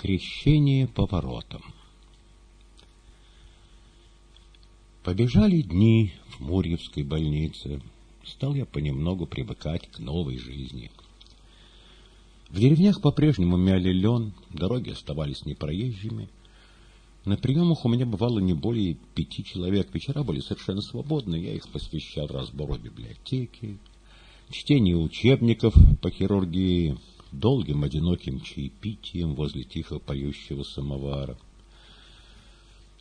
Крещение поворотом. Побежали дни в Мурьевской больнице. Стал я понемногу привыкать к новой жизни. В деревнях по-прежнему мяли лен, дороги оставались непроезжими. На приемах у меня бывало не более пяти человек. Вечера были совершенно свободны, я их посвящал разбору библиотеки, чтению учебников по хирургии, долгим одиноким чаепитием возле тихо поющего самовара.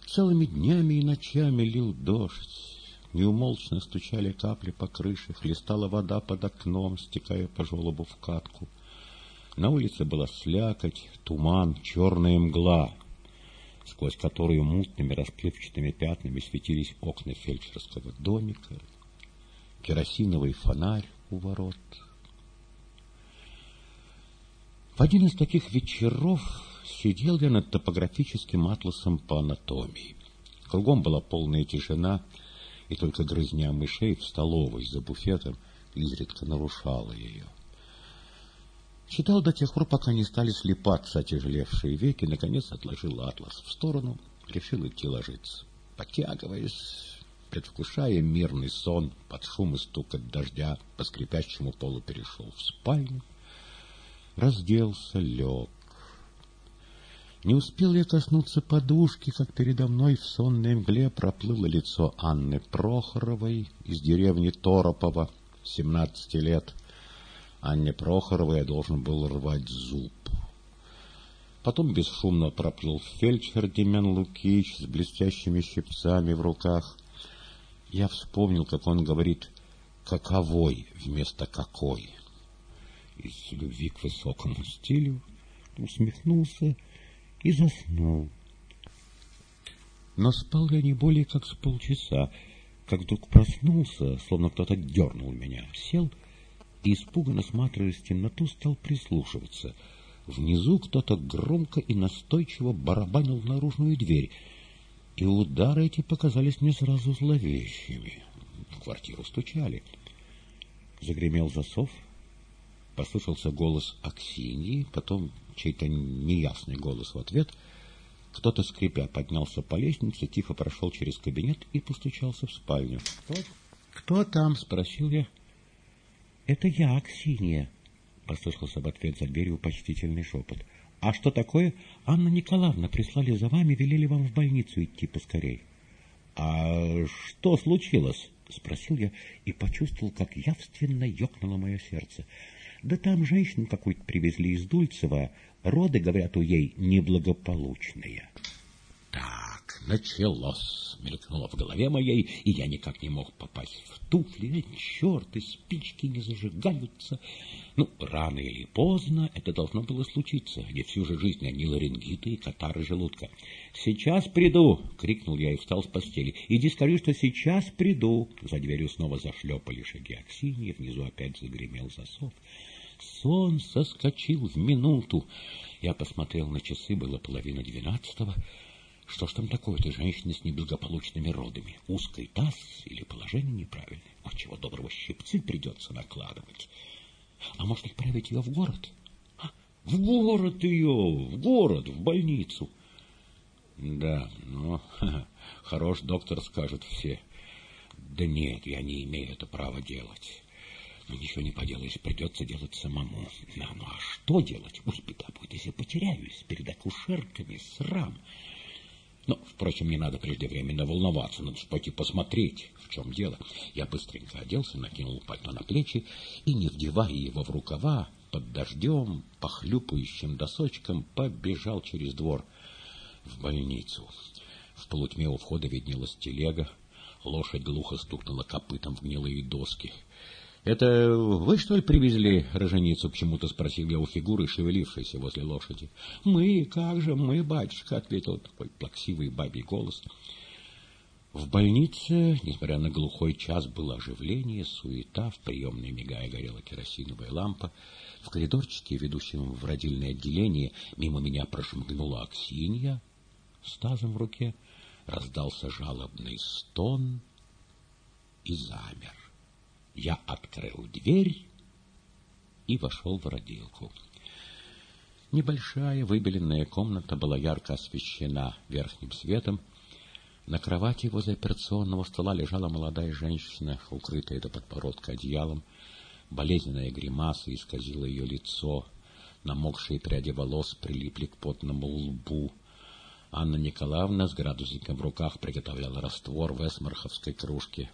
Целыми днями и ночами лил дождь. Неумолчно стучали капли по крыше, хлестала вода под окном, стекая по желобу в катку. На улице была слякоть, туман, черная мгла, сквозь которую мутными расплывчатыми пятнами светились окна фельдшерского домика, керосиновый фонарь у ворот. В один из таких вечеров сидел я над топографическим атласом по анатомии. Кругом была полная тишина, и только грызня мышей в столовой за буфетом изредка нарушала ее. Читал до тех пор, пока не стали слепаться отяжелевшие веки, наконец отложил атлас в сторону, решил идти ложиться. Потягиваясь, предвкушая мирный сон, под шум и стук от дождя по скрипящему полу перешел в спальню, разделся, лег. Не успел я коснуться подушки, как передо мной в сонной мгле проплыло лицо Анны Прохоровой из деревни Торопова, семнадцати лет. Анне Прохоровой я должен был рвать зуб. Потом бесшумно проплыл фельдшер Демян Лукич с блестящими щипцами в руках. Я вспомнил, как он говорит «каковой» вместо «какой». Из любви к высокому стилю усмехнулся и заснул. Но спал я не более как с полчаса, как вдруг проснулся, словно кто-то дернул меня, сел и, испуганно сматриваясь в темноту, стал прислушиваться. Внизу кто-то громко и настойчиво барабанил в наружную дверь, и удары эти показались мне сразу зловещими. В квартиру стучали. Загремел засов, послышался голос Аксиньи, потом чей-то неясный голос в ответ. Кто-то, скрипя, поднялся по лестнице, тихо прошел через кабинет и постучался в спальню. «Кто, кто там?» — спросил я. «Это я, Аксинья», — послышался в ответ за дверью почтительный шепот. «А что такое? Анна Николаевна прислали за вами, велели вам в больницу идти поскорей». «А что случилось?» — спросил я и почувствовал, как явственно ёкнуло мое сердце. Да там женщину какую-то привезли из Дульцева. Роды, говорят, у ей неблагополучные. Так, началось, мелькнуло в голове моей, и я никак не мог попасть в туфли. Черт, и спички не зажигаются. Ну, рано или поздно это должно было случиться, где всю же жизнь они ларингиты и катары желудка. «Сейчас приду!» — крикнул я и встал с постели. «Иди скажи, что сейчас приду!» За дверью снова зашлепали шаги Аксиньи, внизу опять загремел засов. Сон соскочил в минуту. Я посмотрел на часы, было половина двенадцатого. Что ж там такое-то, женщина с неблагополучными родами? Узкий таз или положение неправильное? О, чего доброго, щипцы придется накладывать. А может, отправить ее в город? А, в город ее, в город, в больницу. Да, ну, хорош доктор, скажут все. Да нет, я не имею это права делать. Ну, ничего не поделаешь, придется делать самому. Да, ну а что делать? Ой, беда будет, если потеряюсь перед акушерками, срам. Но, впрочем, не надо преждевременно волноваться, надо пойти посмотреть, в чем дело. Я быстренько оделся, накинул пальто на плечи и, не вдевая его в рукава, под дождем, по хлюпающим досочкам, побежал через двор в больницу. В полутьме у входа виднелась телега, лошадь глухо стукнула копытом в гнилые доски — «Это вы, что ли, привезли роженицу?» — почему-то спросил я у фигуры, шевелившейся возле лошади. «Мы, как же, мы, батюшка!» — ответил такой плаксивый бабий голос. В больнице, несмотря на глухой час, было оживление, суета, в приемной мигая горела керосиновая лампа. В коридорчике, ведущем в родильное отделение, мимо меня прошмыгнула Аксинья с тазом в руке, раздался жалобный стон и замер. Я открыл дверь и вошел в родилку. Небольшая выбеленная комната была ярко освещена верхним светом. На кровати возле операционного стола лежала молодая женщина, укрытая до подбородка одеялом. Болезненная гримаса исказила ее лицо. Намокшие пряди волос прилипли к потному лбу. Анна Николаевна с градусником в руках приготовляла раствор в эсмарховской кружке.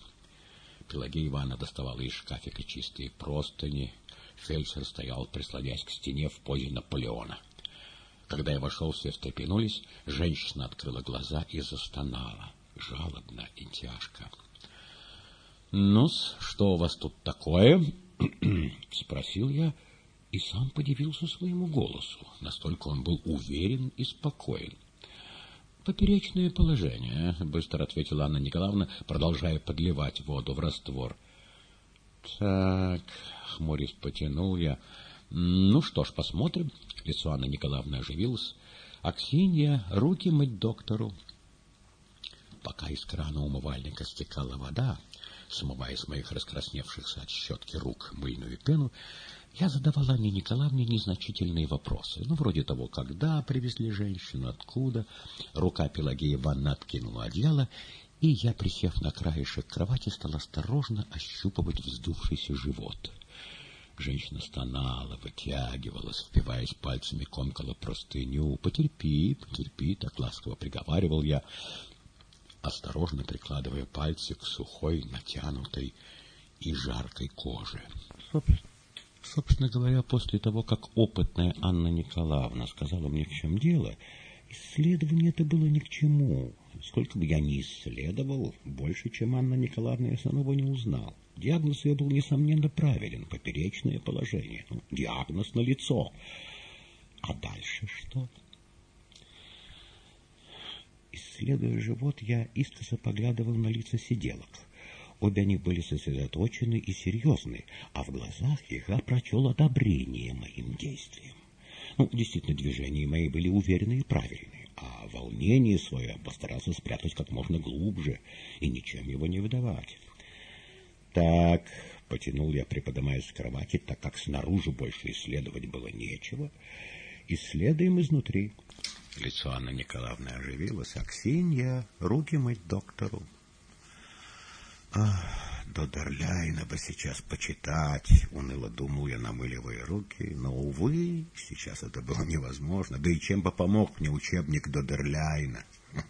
Пелагея Ивановна доставала из шкафика чистые простыни. Фельдшер стоял, прислонясь к стене в позе Наполеона. Когда я вошел, все встрепенулись. Женщина открыла глаза и застонала, жалобно и тяжко. ну что у вас тут такое? — спросил я и сам подивился своему голосу. Настолько он был уверен и спокоен. «Поперечное положение», — быстро ответила Анна Николаевна, продолжая подливать воду в раствор. «Так», — хмурясь потянул я, — «ну что ж, посмотрим». Лицо Анны Николаевны оживилось. «Аксинья, руки мыть доктору». Пока из крана умывальника стекала вода, смывая с моих раскрасневшихся от щетки рук мыльную пену, я задавала Анне Николаевне незначительные вопросы, ну, вроде того, когда привезли женщину, откуда. Рука Пелагея Ивановна откинула одеяло, и я, присев на краешек кровати, стал осторожно ощупывать вздувшийся живот. Женщина стонала, вытягивалась, впиваясь пальцами, комкала простыню. «Потерпи, потерпи», — так ласково приговаривал я, осторожно прикладывая пальцы к сухой, натянутой и жаркой коже. Собственно говоря, после того, как опытная Анна Николаевна сказала мне, в чем дело, исследование это было ни к чему. Сколько бы я ни исследовал, больше, чем Анна Николаевна, я самого не узнал. Диагноз ее был, несомненно, правилен, поперечное положение. Ну, диагноз на лицо. А дальше что? Исследуя живот, я искоса поглядывал на лица сиделок. Обе они были сосредоточены и серьезны, а в глазах их я прочел одобрение моим действиям. Ну, действительно, движения мои были уверенные и правильные, а волнение свое постарался спрятать как можно глубже и ничем его не выдавать. Так, потянул я, приподнимаясь с кровати, так как снаружи больше исследовать было нечего. Исследуем изнутри. Лицо Анны Николаевны оживилось. Аксинья, руки мыть доктору. Ах, до Дарляйна бы сейчас почитать, уныло думал я, намыливая руки, но, увы, сейчас это было невозможно, да и чем бы помог мне учебник до Дерляйна.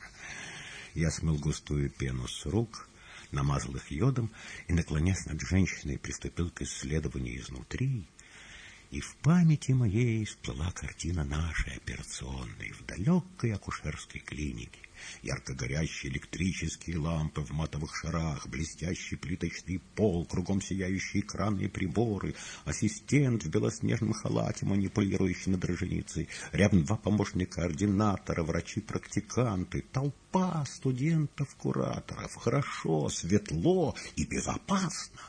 Я смыл густую пену с рук, намазал их йодом и, наклонясь над женщиной, приступил к исследованию изнутри, и в памяти моей всплыла картина нашей операционной в далекой акушерской клинике ярко горящие электрические лампы в матовых шарах, блестящий плиточный пол, кругом сияющие экранные приборы, ассистент в белоснежном халате, манипулирующий над роженицей, рядом два помощника координатора, врачи-практиканты, толпа студентов-кураторов. Хорошо, светло и безопасно.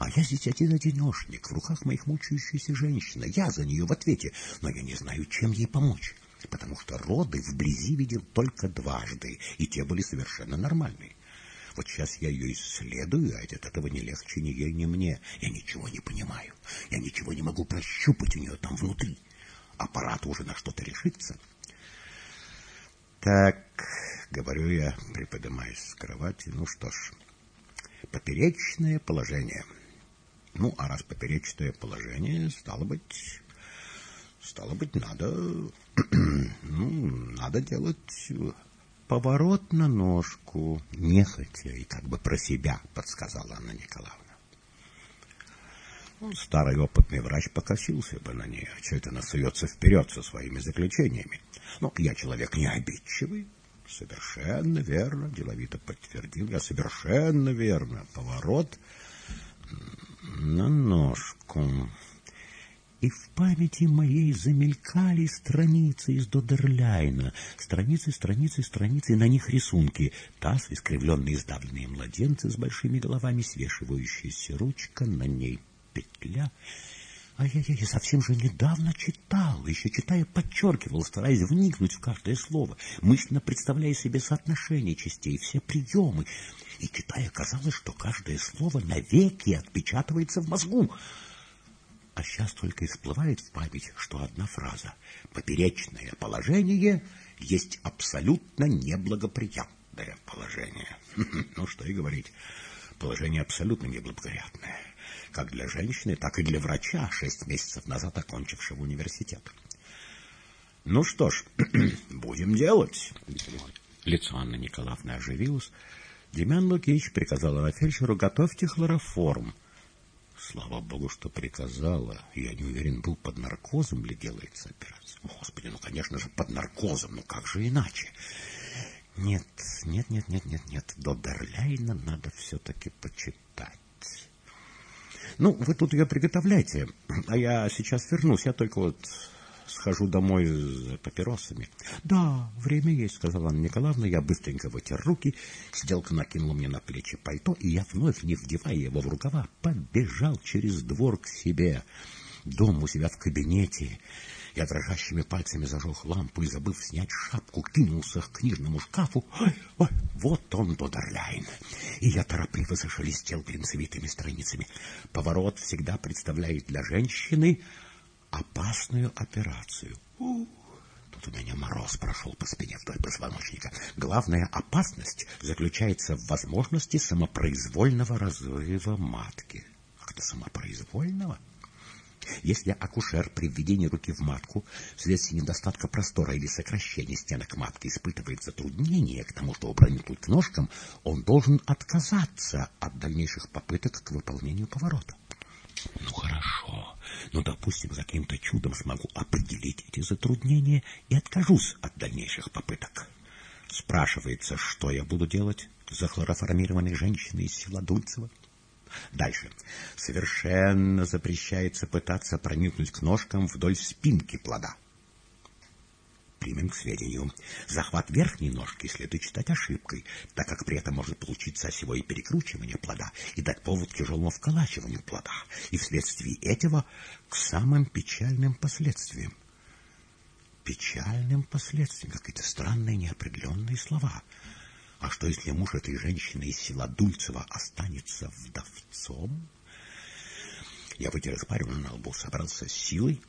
А я здесь один-одинешник, в руках моих мучающейся женщины. Я за нее в ответе, но я не знаю, чем ей помочь потому что роды вблизи видел только дважды, и те были совершенно нормальные. Вот сейчас я ее исследую, а от этого не легче ни ей, ни мне. Я ничего не понимаю. Я ничего не могу прощупать у нее там внутри. Аппарат уже на что-то решится. Так, говорю я, приподнимаясь с кровати, ну что ж, поперечное положение. Ну, а раз поперечное положение, стало быть, Стало быть, надо, ну, надо делать поворот на ножку, нехотя и как бы про себя, подсказала Анна Николаевна. Ну, старый опытный врач покосился бы на нее, что это она вперед со своими заключениями. Но я человек не обидчивый. Совершенно верно, деловито подтвердил я, совершенно верно. Поворот на ножку и в памяти моей замелькали страницы из Додерляйна, страницы, страницы, страницы, на них рисунки, таз, искривленные сдавленные младенцы с большими головами, свешивающаяся ручка, на ней петля. А я, я, я совсем же недавно читал, еще читая подчеркивал, стараясь вникнуть в каждое слово, мысленно представляя себе соотношение частей, все приемы. И читая, казалось, что каждое слово навеки отпечатывается в мозгу. а сейчас только и всплывает в память, что одна фраза «Поперечное положение есть абсолютно неблагоприятное положение». Ну, что и говорить, положение абсолютно неблагоприятное. Как для женщины, так и для врача, шесть месяцев назад окончившего университет. Ну что ж, будем делать. Лицо Анны Николаевны оживилось. Демян Лукич приказала на фельдшеру готовьте хлороформ. Слава богу, что приказала. Я не уверен, был под наркозом ли делается операция. Господи, ну, конечно же, под наркозом. Ну, как же иначе? Нет, нет, нет, нет, нет, нет. До Берляйна надо все-таки почитать. Ну, вы тут ее приготовляйте, а я сейчас вернусь. Я только вот схожу домой за папиросами. — Да, время есть, — сказала Анна Николаевна. Я быстренько вытер руки, сиделка накинула мне на плечи пальто, и я, вновь не вдевая его в рукава, побежал через двор к себе. Дом у себя в кабинете. Я дрожащими пальцами зажег лампу и, забыв снять шапку, кинулся к книжному шкафу. Ой, ой, вот он, Додерляйн. И я торопливо зашелестел глинцевитыми страницами. Поворот всегда представляет для женщины опасную операцию. Тут у меня мороз прошел по спине вдоль позвоночника. Главная опасность заключается в возможности самопроизвольного разрыва матки. Как-то самопроизвольного? Если акушер при введении руки в матку вследствие недостатка простора или сокращения стенок матки испытывает затруднение к тому, чтобы проникнуть к ножкам, он должен отказаться от дальнейших попыток к выполнению поворота. Ну хорошо, но, допустим, каким-то чудом смогу определить эти затруднения и откажусь от дальнейших попыток. Спрашивается, что я буду делать за хлороформированной женщиной из села Дульцева? Дальше. Совершенно запрещается пытаться проникнуть к ножкам вдоль спинки плода примем к сведению. Захват верхней ножки следует считать ошибкой, так как при этом может получиться осевое перекручивание плода и дать повод к тяжелому вколачиванию плода, и вследствие этого к самым печальным последствиям. Печальным последствиям, какие-то странные неопределенные слова. А что, если муж этой женщины из села Дульцева останется вдовцом? Я вытер испарину на лбу, собрался с силой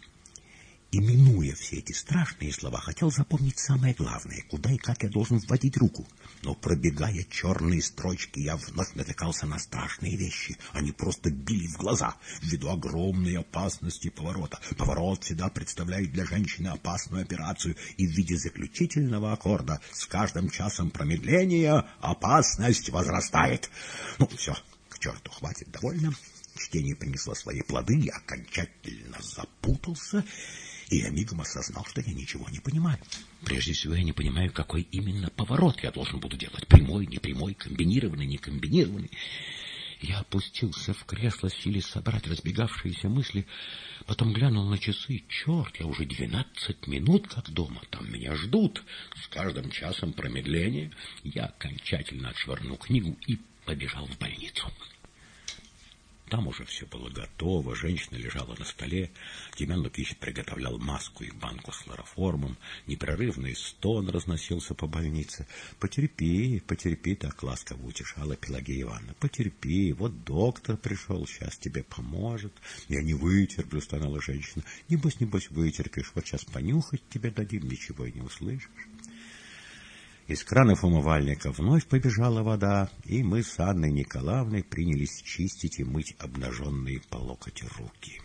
и, минуя все эти страшные слова, хотел запомнить самое главное, куда и как я должен вводить руку. Но, пробегая черные строчки, я вновь натыкался на страшные вещи. Они просто били в глаза, ввиду огромной опасности поворота. Поворот всегда представляет для женщины опасную операцию, и в виде заключительного аккорда с каждым часом промедления опасность возрастает. Ну, все, к черту, хватит, довольно. Чтение принесло свои плоды, я окончательно запутался и я мигом осознал, что я ничего не понимаю. Прежде всего, я не понимаю, какой именно поворот я должен буду делать. Прямой, непрямой, комбинированный, некомбинированный. Я опустился в кресло с силой собрать разбегавшиеся мысли, потом глянул на часы. Черт, я уже двенадцать минут как дома, там меня ждут. С каждым часом промедления я окончательно отшвырнул книгу и побежал в больницу. Там уже все было готово, женщина лежала на столе, Демян Лукич приготовлял маску и банку с хлороформом, непрерывный стон разносился по больнице. «Потерпи, потерпи», — так ласково утешала Пелагея Ивановна. «Потерпи, вот доктор пришел, сейчас тебе поможет». «Я не вытерплю», — стонала женщина. «Небось, небось, вытерпишь, вот сейчас понюхать тебе дадим, ничего и не услышишь». Из кранов умывальника вновь побежала вода, и мы с Анной Николаевной принялись чистить и мыть обнаженные по локоть руки.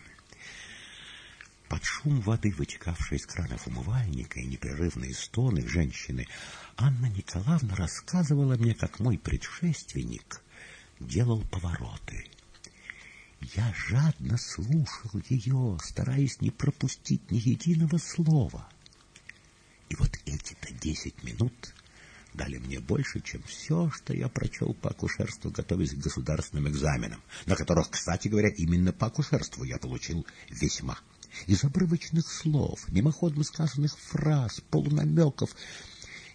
Под шум воды, вытекавшей из кранов умывальника, и непрерывные стоны женщины, Анна Николаевна рассказывала мне, как мой предшественник делал повороты. Я жадно слушал ее, стараясь не пропустить ни единого слова. И вот эти-то десять минут дали мне больше, чем все, что я прочел по акушерству, готовясь к государственным экзаменам, на которых, кстати говоря, именно по акушерству я получил весьма. Из обрывочных слов, мимоходом сказанных фраз, полунамеков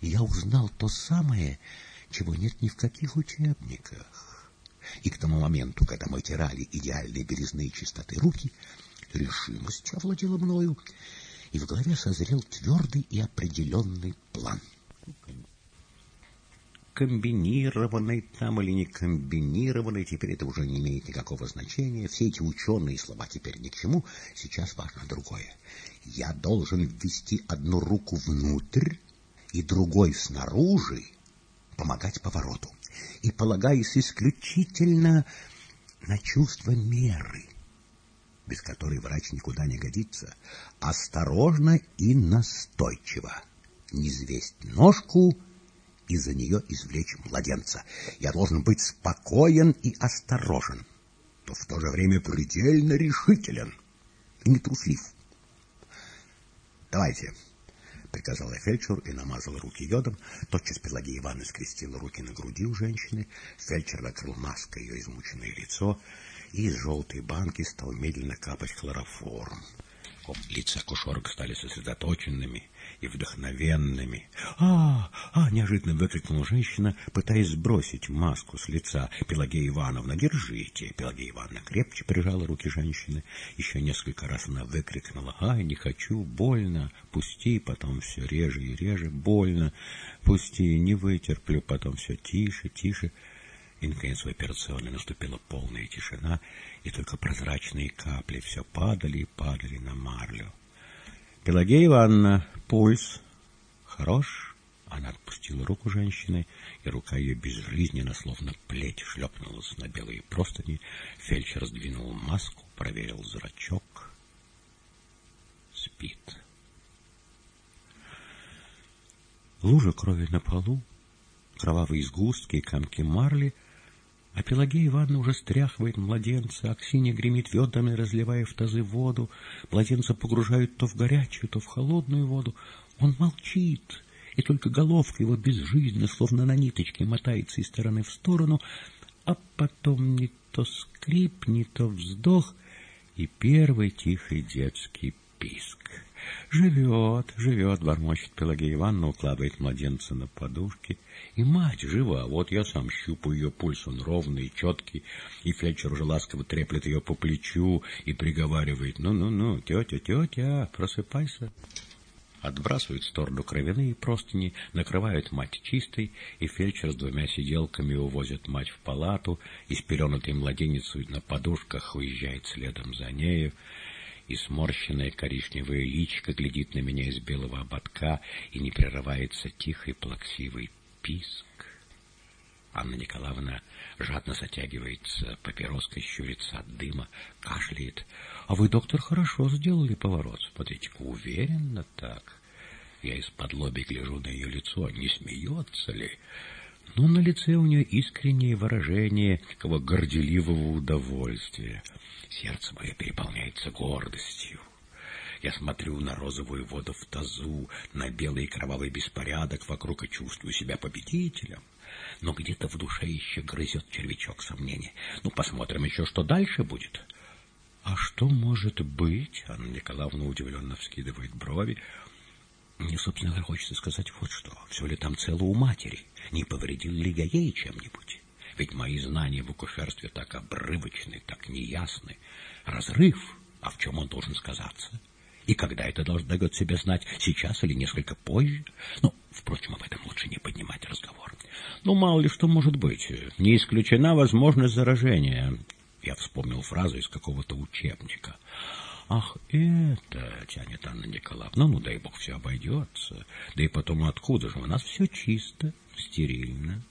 я узнал то самое, чего нет ни в каких учебниках. И к тому моменту, когда мы тирали идеальные белизны и чистоты руки, решимость овладела мною, и в голове созрел твердый и определенный план. Комбинированной там или не комбинированной, теперь это уже не имеет никакого значения. Все эти ученые слова теперь ни к чему. Сейчас важно другое. Я должен ввести одну руку внутрь и другой снаружи, помогать повороту. И полагаюсь исключительно на чувство меры, без которой врач никуда не годится, осторожно и настойчиво не звесть ножку и за нее извлечь младенца. Я должен быть спокоен и осторожен, но в то же время предельно решителен и не труслив. Давайте, — приказал я и намазал руки йодом. Тотчас Пелагея Ивановна скрестила руки на груди у женщины. Фельдшер накрыл маской ее измученное лицо, и из желтой банки стал медленно капать хлороформ. Лица акушерок стали сосредоточенными и вдохновенными. «А, а!» — неожиданно выкрикнула женщина, пытаясь сбросить маску с лица. «Пелагея Ивановна, держите!» Пелагея Ивановна крепче прижала руки женщины. Еще несколько раз она выкрикнула. «Ай, не хочу, больно! Пусти!» Потом все реже и реже. «Больно! Пусти! Не вытерплю!» Потом все тише, тише. И, наконец, в операционной наступила полная тишина, и только прозрачные капли все падали и падали на марлю. Пелагея Ивановна, пульс хорош? Она отпустила руку женщины, и рука ее безжизненно, словно плеть, шлепнулась на белые простыни. Фельдшер сдвинул маску, проверил зрачок. Спит. Лужа крови на полу, кровавые сгустки и комки марли — а Пелагея Ивановна уже стряхивает младенца, Аксинья гремит ведрами, разливая в тазы воду. Младенца погружают то в горячую, то в холодную воду. Он молчит, и только головка его безжизненно, словно на ниточке, мотается из стороны в сторону, а потом не то скрип, не то вздох и первый тихий детский писк. Живет, живет, бормочет Пелагея Ивановна, укладывает младенца на подушки — и мать жива, вот я сам щупаю ее пульс, он ровный четкий, и фельдшер уже ласково треплет ее по плечу и приговаривает, ну-ну-ну, тетя, тетя, просыпайся. Отбрасывают в сторону кровяные простыни, накрывают мать чистой, и фельдшер с двумя сиделками увозят мать в палату, и спеленутый младенец на подушках уезжает следом за нею и сморщенное коричневое личико глядит на меня из белого ободка, и не прерывается тихой плаксивой писк. Анна Николаевна жадно затягивается папироской, щурится от дыма, кашляет. А вы, доктор, хорошо сделали поворот. Смотрите-ка, уверенно так. Я из-под лоби гляжу на ее лицо, не смеется ли? Но на лице у нее искреннее выражение такого горделивого удовольствия. Сердце мое переполняется гордостью. Я смотрю на розовую воду в тазу, на белый кровавый беспорядок вокруг и чувствую себя победителем. Но где-то в душе еще грызет червячок сомнения. Ну, посмотрим еще, что дальше будет. А что может быть? Анна Николаевна удивленно вскидывает брови. Мне, собственно хочется сказать вот что. Все ли там цело у матери? Не повредил ли я ей чем-нибудь? Ведь мои знания в акушерстве так обрывочны, так неясны. Разрыв, а в чем он должен сказаться? И когда это должно дает себе знать, сейчас или несколько позже? Ну, впрочем, об этом лучше не поднимать разговор. Ну, мало ли что может быть. Не исключена возможность заражения. Я вспомнил фразу из какого-то учебника. «Ах, это...» — тянет Анна Николаевна. «Ну, дай бог, все обойдется. Да и потом, откуда же? У нас все чисто, стерильно».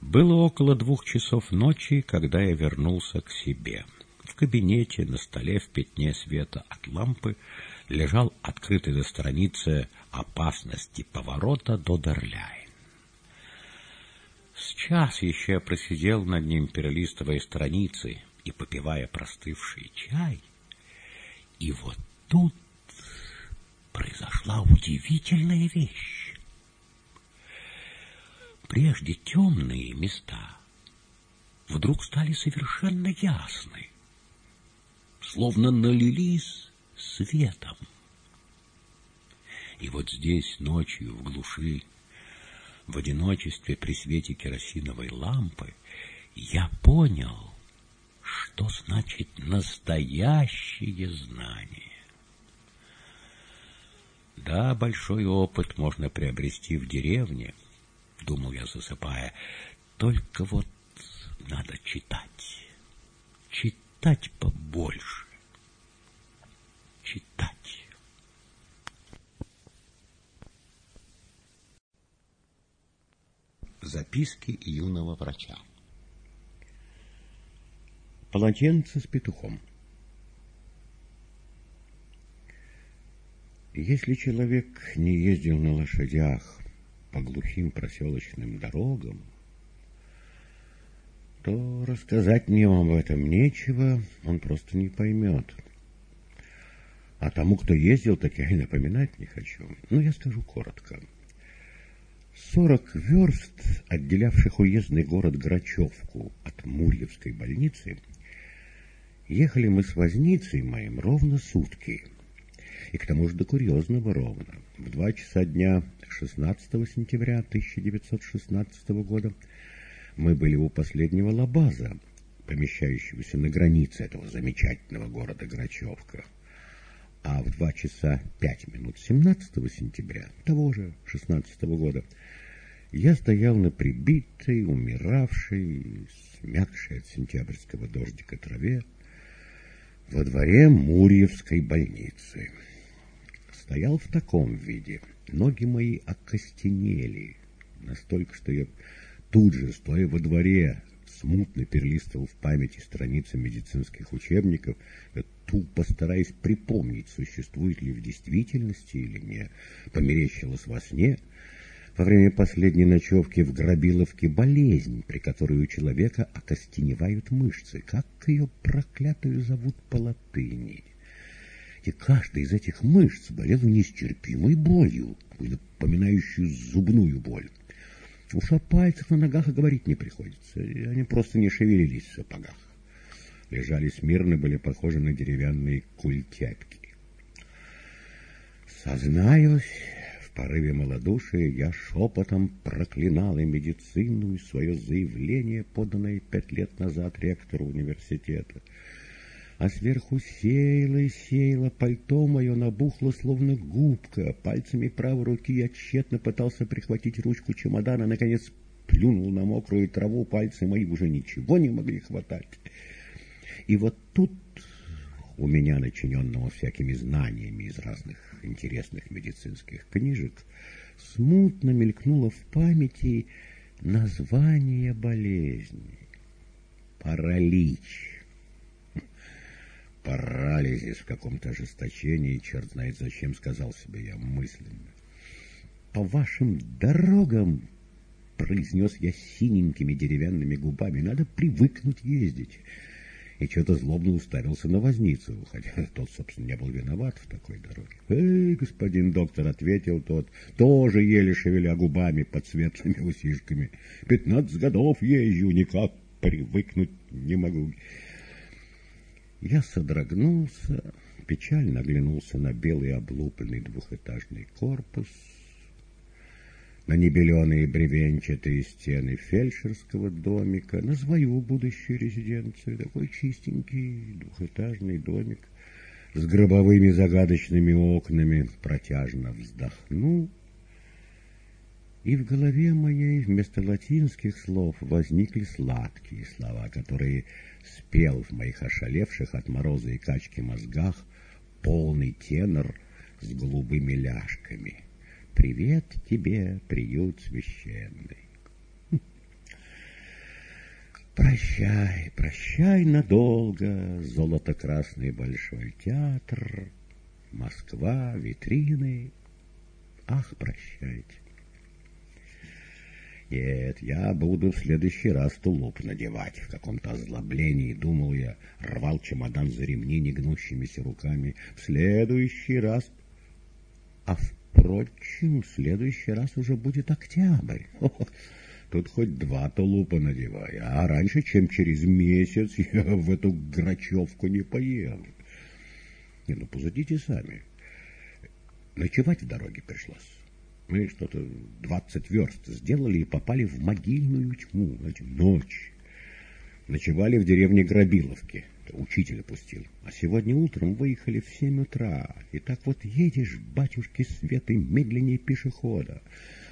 Было около двух часов ночи, когда я вернулся к себе. — в кабинете на столе в пятне света от лампы лежал открытый до страницы «Опасности поворота до Дерляйн». С еще я просидел над ним, перелистывая страницы и попивая простывший чай. И вот тут произошла удивительная вещь. Прежде темные места вдруг стали совершенно ясны словно налились светом. И вот здесь, ночью, в глуши, в одиночестве при свете керосиновой лампы, я понял, что значит настоящее знание. Да, большой опыт можно приобрести в деревне, думал я, засыпая. Только вот надо читать. Читать побольше. Читать. Записки юного врача. Полотенце с петухом. Если человек не ездил на лошадях по глухим проселочным дорогам, то рассказать мне об этом нечего, он просто не поймет. А тому, кто ездил, так я и напоминать не хочу. Но я скажу коротко. Сорок верст, отделявших уездный город Грачевку от Мурьевской больницы, ехали мы с возницей моим ровно сутки — и к тому же до курьезного ровно. В два часа дня 16 сентября 1916 года мы были у последнего лабаза, помещающегося на границе этого замечательного города Грачевка. А в два часа пять минут 17 сентября того же 16 года я стоял на прибитой, умиравшей, смягшей от сентябрьского дождика траве во дворе Мурьевской больницы. Стоял в таком виде. Ноги мои окостенели, настолько, что я тут же, стоя во дворе, смутно перелистывал в памяти страницы медицинских учебников, тупо стараясь припомнить, существует ли в действительности или не померещилось во сне, во время последней ночевки в Грабиловке болезнь, при которой у человека окостеневают мышцы. Как ее проклятую зовут по латыни? и каждая из этих мышц болела нестерпимой болью, напоминающую зубную боль. Уж о пальцах на ногах и говорить не приходится, и они просто не шевелились в сапогах. Лежали смирно, были похожи на деревянные культяпки. Сознаюсь, порыве малодушия я шепотом проклинала медицину и свое заявление, поданное пять лет назад ректору университета — а сверху сеяло и сеяло, пальто мое набухло, словно губка. Пальцами правой руки я тщетно пытался прихватить ручку чемодана, наконец плюнул на мокрую траву, пальцы мои уже ничего не могли хватать. И вот тут у меня, начиненного всякими знаниями из разных интересных медицинских книжек, смутно мелькнуло в памяти название болезни — паралич парализис в каком-то ожесточении, черт знает зачем, сказал себе я мысленно. «По вашим дорогам!» — произнес я синенькими деревянными губами. «Надо привыкнуть ездить!» И что-то злобно уставился на возницу, хотя тот, собственно, не был виноват в такой дороге. «Эй, господин доктор!» — ответил тот, тоже еле шевеля губами под светлыми усишками. «Пятнадцать годов езжу, никак привыкнуть не могу». Я содрогнулся, печально оглянулся на белый облупленный двухэтажный корпус, на небеленые бревенчатые стены фельдшерского домика, на свою будущую резиденцию, такой чистенький двухэтажный домик с гробовыми загадочными окнами, протяжно вздохнул, и в голове моей вместо латинских слов возникли сладкие слова, которые спел в моих ошалевших от мороза и качки мозгах полный тенор с голубыми ляжками. «Привет тебе, приют священный!» Прощай, прощай надолго, золото-красный большой театр, Москва, витрины, ах, прощайте. Нет, я буду в следующий раз тулуп надевать. В каком-то озлоблении, думал я, рвал чемодан за ремни негнущимися руками. В следующий раз... А впрочем, в следующий раз уже будет октябрь. Тут хоть два тулупа надевай, а раньше, чем через месяц, я в эту грачевку не поеду. Не, ну, позадите сами. Ночевать в дороге пришлось. Мы что-то двадцать верст сделали и попали в могильную тьму. Ночь. Ночевали в деревне Учитель пустил. А сегодня утром выехали в семь утра. И так вот едешь, батюшки Светы, медленнее пешехода.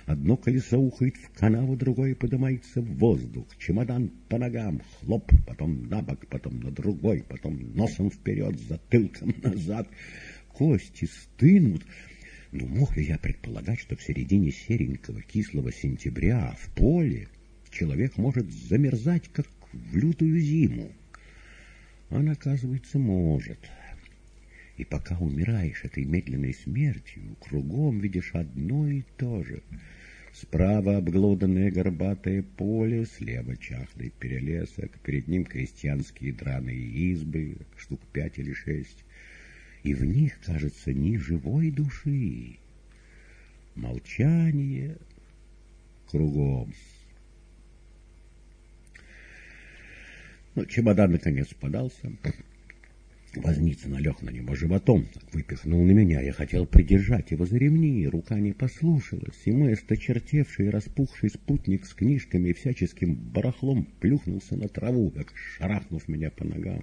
Одно колесо ухает в канаву, другое поднимается в воздух. Чемодан по ногам, хлоп, потом на бок, потом на другой, потом носом вперед, затылком назад. Кости стынут. Ну, мог ли я предполагать, что в середине серенького кислого сентября в поле человек может замерзать, как в лютую зиму? Он, оказывается, может. И пока умираешь этой медленной смертью, кругом видишь одно и то же. Справа обглоданное горбатое поле, слева чахлый перелесок, перед ним крестьянские драные избы, штук пять или шесть. И в них, кажется, ни живой души. Молчание кругом. Но чемодан наконец подался. Возница налег на него животом, выпихнул на меня. Я хотел придержать его за ремни, рука не послушалась, и мой осточертевший и распухший спутник с книжками и всяческим барахлом плюхнулся на траву, как шарахнув меня по ногам.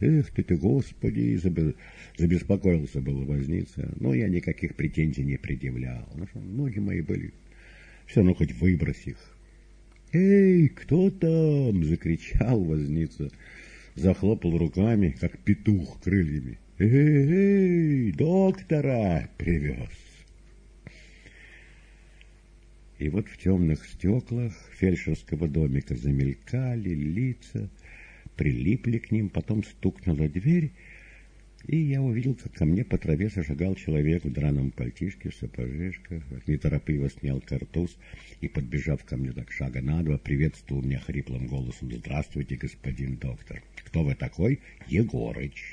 Эх ты ты, Господи, забеспокоился был возница, но я никаких претензий не предъявлял. Ну, ноги мои были, все, ну хоть выбрось их. «Эй, кто там?» — закричал возница захлопал руками, как петух крыльями. «Эй, доктора привез!» И вот в темных стеклах фельдшерского домика замелькали лица, прилипли к ним, потом стукнула дверь, и я увидел, как ко мне по траве зашагал человек в драном пальтишке, в сапожишках, неторопливо снял картуз и, подбежав ко мне так шага на два, приветствовал меня хриплым голосом «Здравствуйте, господин доктор! Кто вы такой?» «Егорыч!»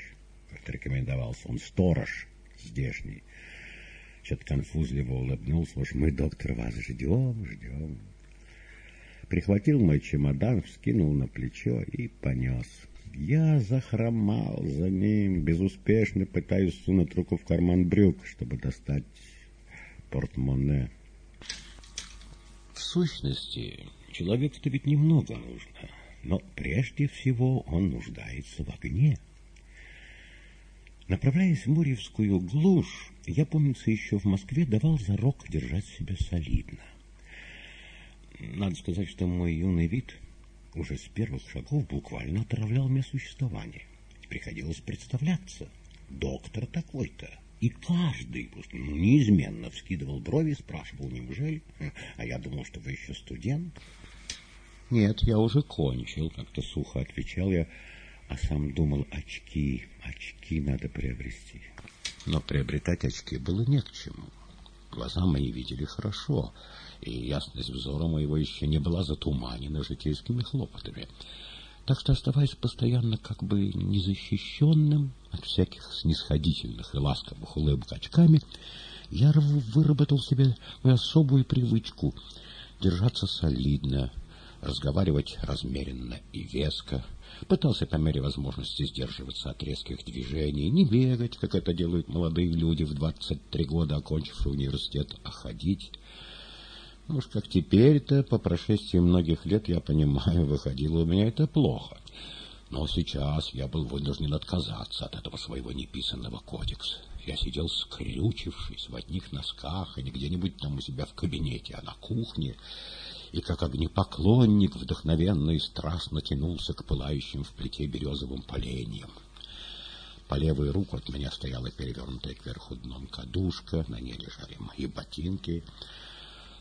Как-то рекомендовался он. «Сторож здешний!» Что-то конфузливо улыбнулся. «Уж мы, доктор, вас ждем, ждем!» Прихватил мой чемодан, вскинул на плечо и понес. Я захромал за ним, безуспешно пытаясь сунуть руку в карман брюк, чтобы достать портмоне. В сущности, человеку-то ведь немного нужно, но прежде всего он нуждается в огне. Направляясь в Мурьевскую глушь, я, помнится, еще в Москве давал зарок держать себя солидно. Надо сказать, что мой юный вид уже с первых шагов буквально отравлял мне существование. Приходилось представляться. Доктор такой-то. И каждый ну, неизменно вскидывал брови и спрашивал, неужели? А я думал, что вы еще студент. Нет, я уже кончил, как-то сухо отвечал я, а сам думал, очки, очки надо приобрести. Но приобретать очки было не к чему. Глаза мои видели хорошо, и ясность взора моего еще не была затуманена житейскими хлопотами. Так что, оставаясь постоянно как бы незащищенным от всяких снисходительных и ласковых улыбок очками, я выработал себе особую привычку держаться солидно, разговаривать размеренно и веско, пытался по мере возможности сдерживаться от резких движений, не бегать, как это делают молодые люди в двадцать три года, окончившие университет, а ходить. Ну уж как теперь-то, по прошествии многих лет, я понимаю, выходило у меня это плохо. Но сейчас я был вынужден отказаться от этого своего неписанного кодекса. Я сидел скрючившись в одних носках, а не где-нибудь там у себя в кабинете, а на кухне, и как огнепоклонник вдохновенно и страстно тянулся к пылающим в плите березовым поленьям. По левую руку от меня стояла перевернутая кверху дном кадушка, на ней лежали мои ботинки —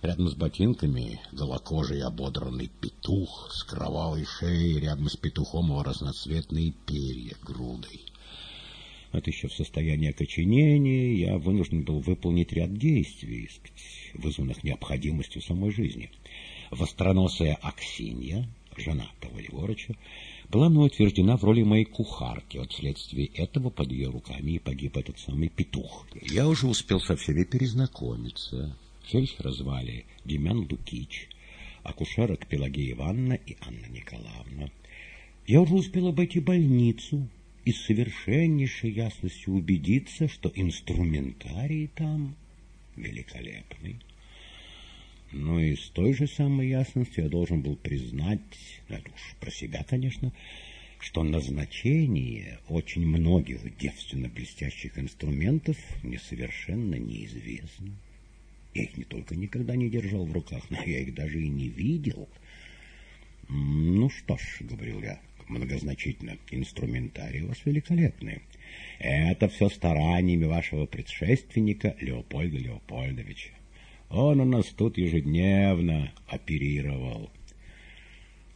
Рядом с ботинками голокожий ободранный петух с кровавой шеей, рядом с петухом его разноцветные перья грудой. Это еще в состоянии окоченения я вынужден был выполнить ряд действий, вызванных необходимостью самой жизни. Востроносая Аксинья, жена того Егорыча, была мной утверждена в роли моей кухарки. От следствия этого под ее руками и погиб этот самый петух. Я уже успел со всеми перезнакомиться. Фельдшера звали Демян Лукич, акушерок Пелагея Ивановна и Анна Николаевна. Я уже успел обойти больницу и с совершеннейшей ясностью убедиться, что инструментарий там великолепный. Ну и с той же самой ясностью я должен был признать, ну, это уж про себя, конечно, что назначение очень многих девственно блестящих инструментов мне совершенно неизвестно. Я их не только никогда не держал в руках, но я их даже и не видел. Ну что ж, говорил я многозначительно, инструментарий у вас великолепный. Это все стараниями вашего предшественника Леопольда Леопольдовича. Он у нас тут ежедневно оперировал.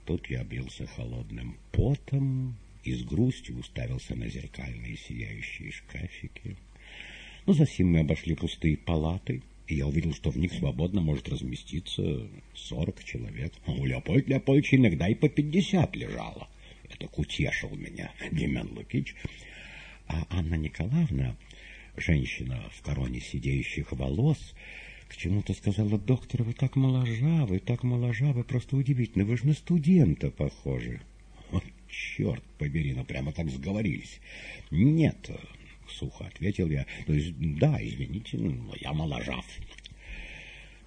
Тут я облился холодным потом и с грустью уставился на зеркальные сияющие шкафики. Но затем мы обошли пустые палаты, и я увидел, что в них свободно может разместиться сорок человек. А у Леопольда Леопольдовича иногда и по пятьдесят лежало. Это утешил меня Демян Лукич. А Анна Николаевна, женщина в короне сидеющих волос, к чему-то сказала, доктор, вы так моложавы, так моложавы, просто удивительно, вы же на студента похожи. О, черт побери, ну прямо как сговорились. Нет, сухо ответил я, то есть, да, извините, но ну, я моложав.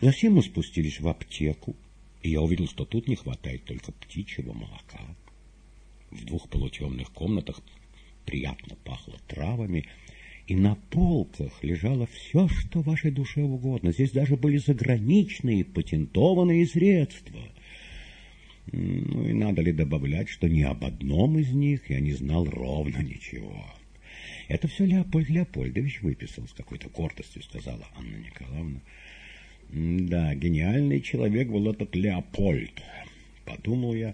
Затем мы спустились в аптеку, и я увидел, что тут не хватает только птичьего молока. В двух полутемных комнатах приятно пахло травами, и на полках лежало все, что вашей душе угодно. Здесь даже были заграничные патентованные средства. Ну и надо ли добавлять, что ни об одном из них я не знал ровно ничего. Это все Леопольд Леопольдович выписал с какой-то гордостью, сказала Анна Николаевна. Да, гениальный человек был этот Леопольд, подумал я,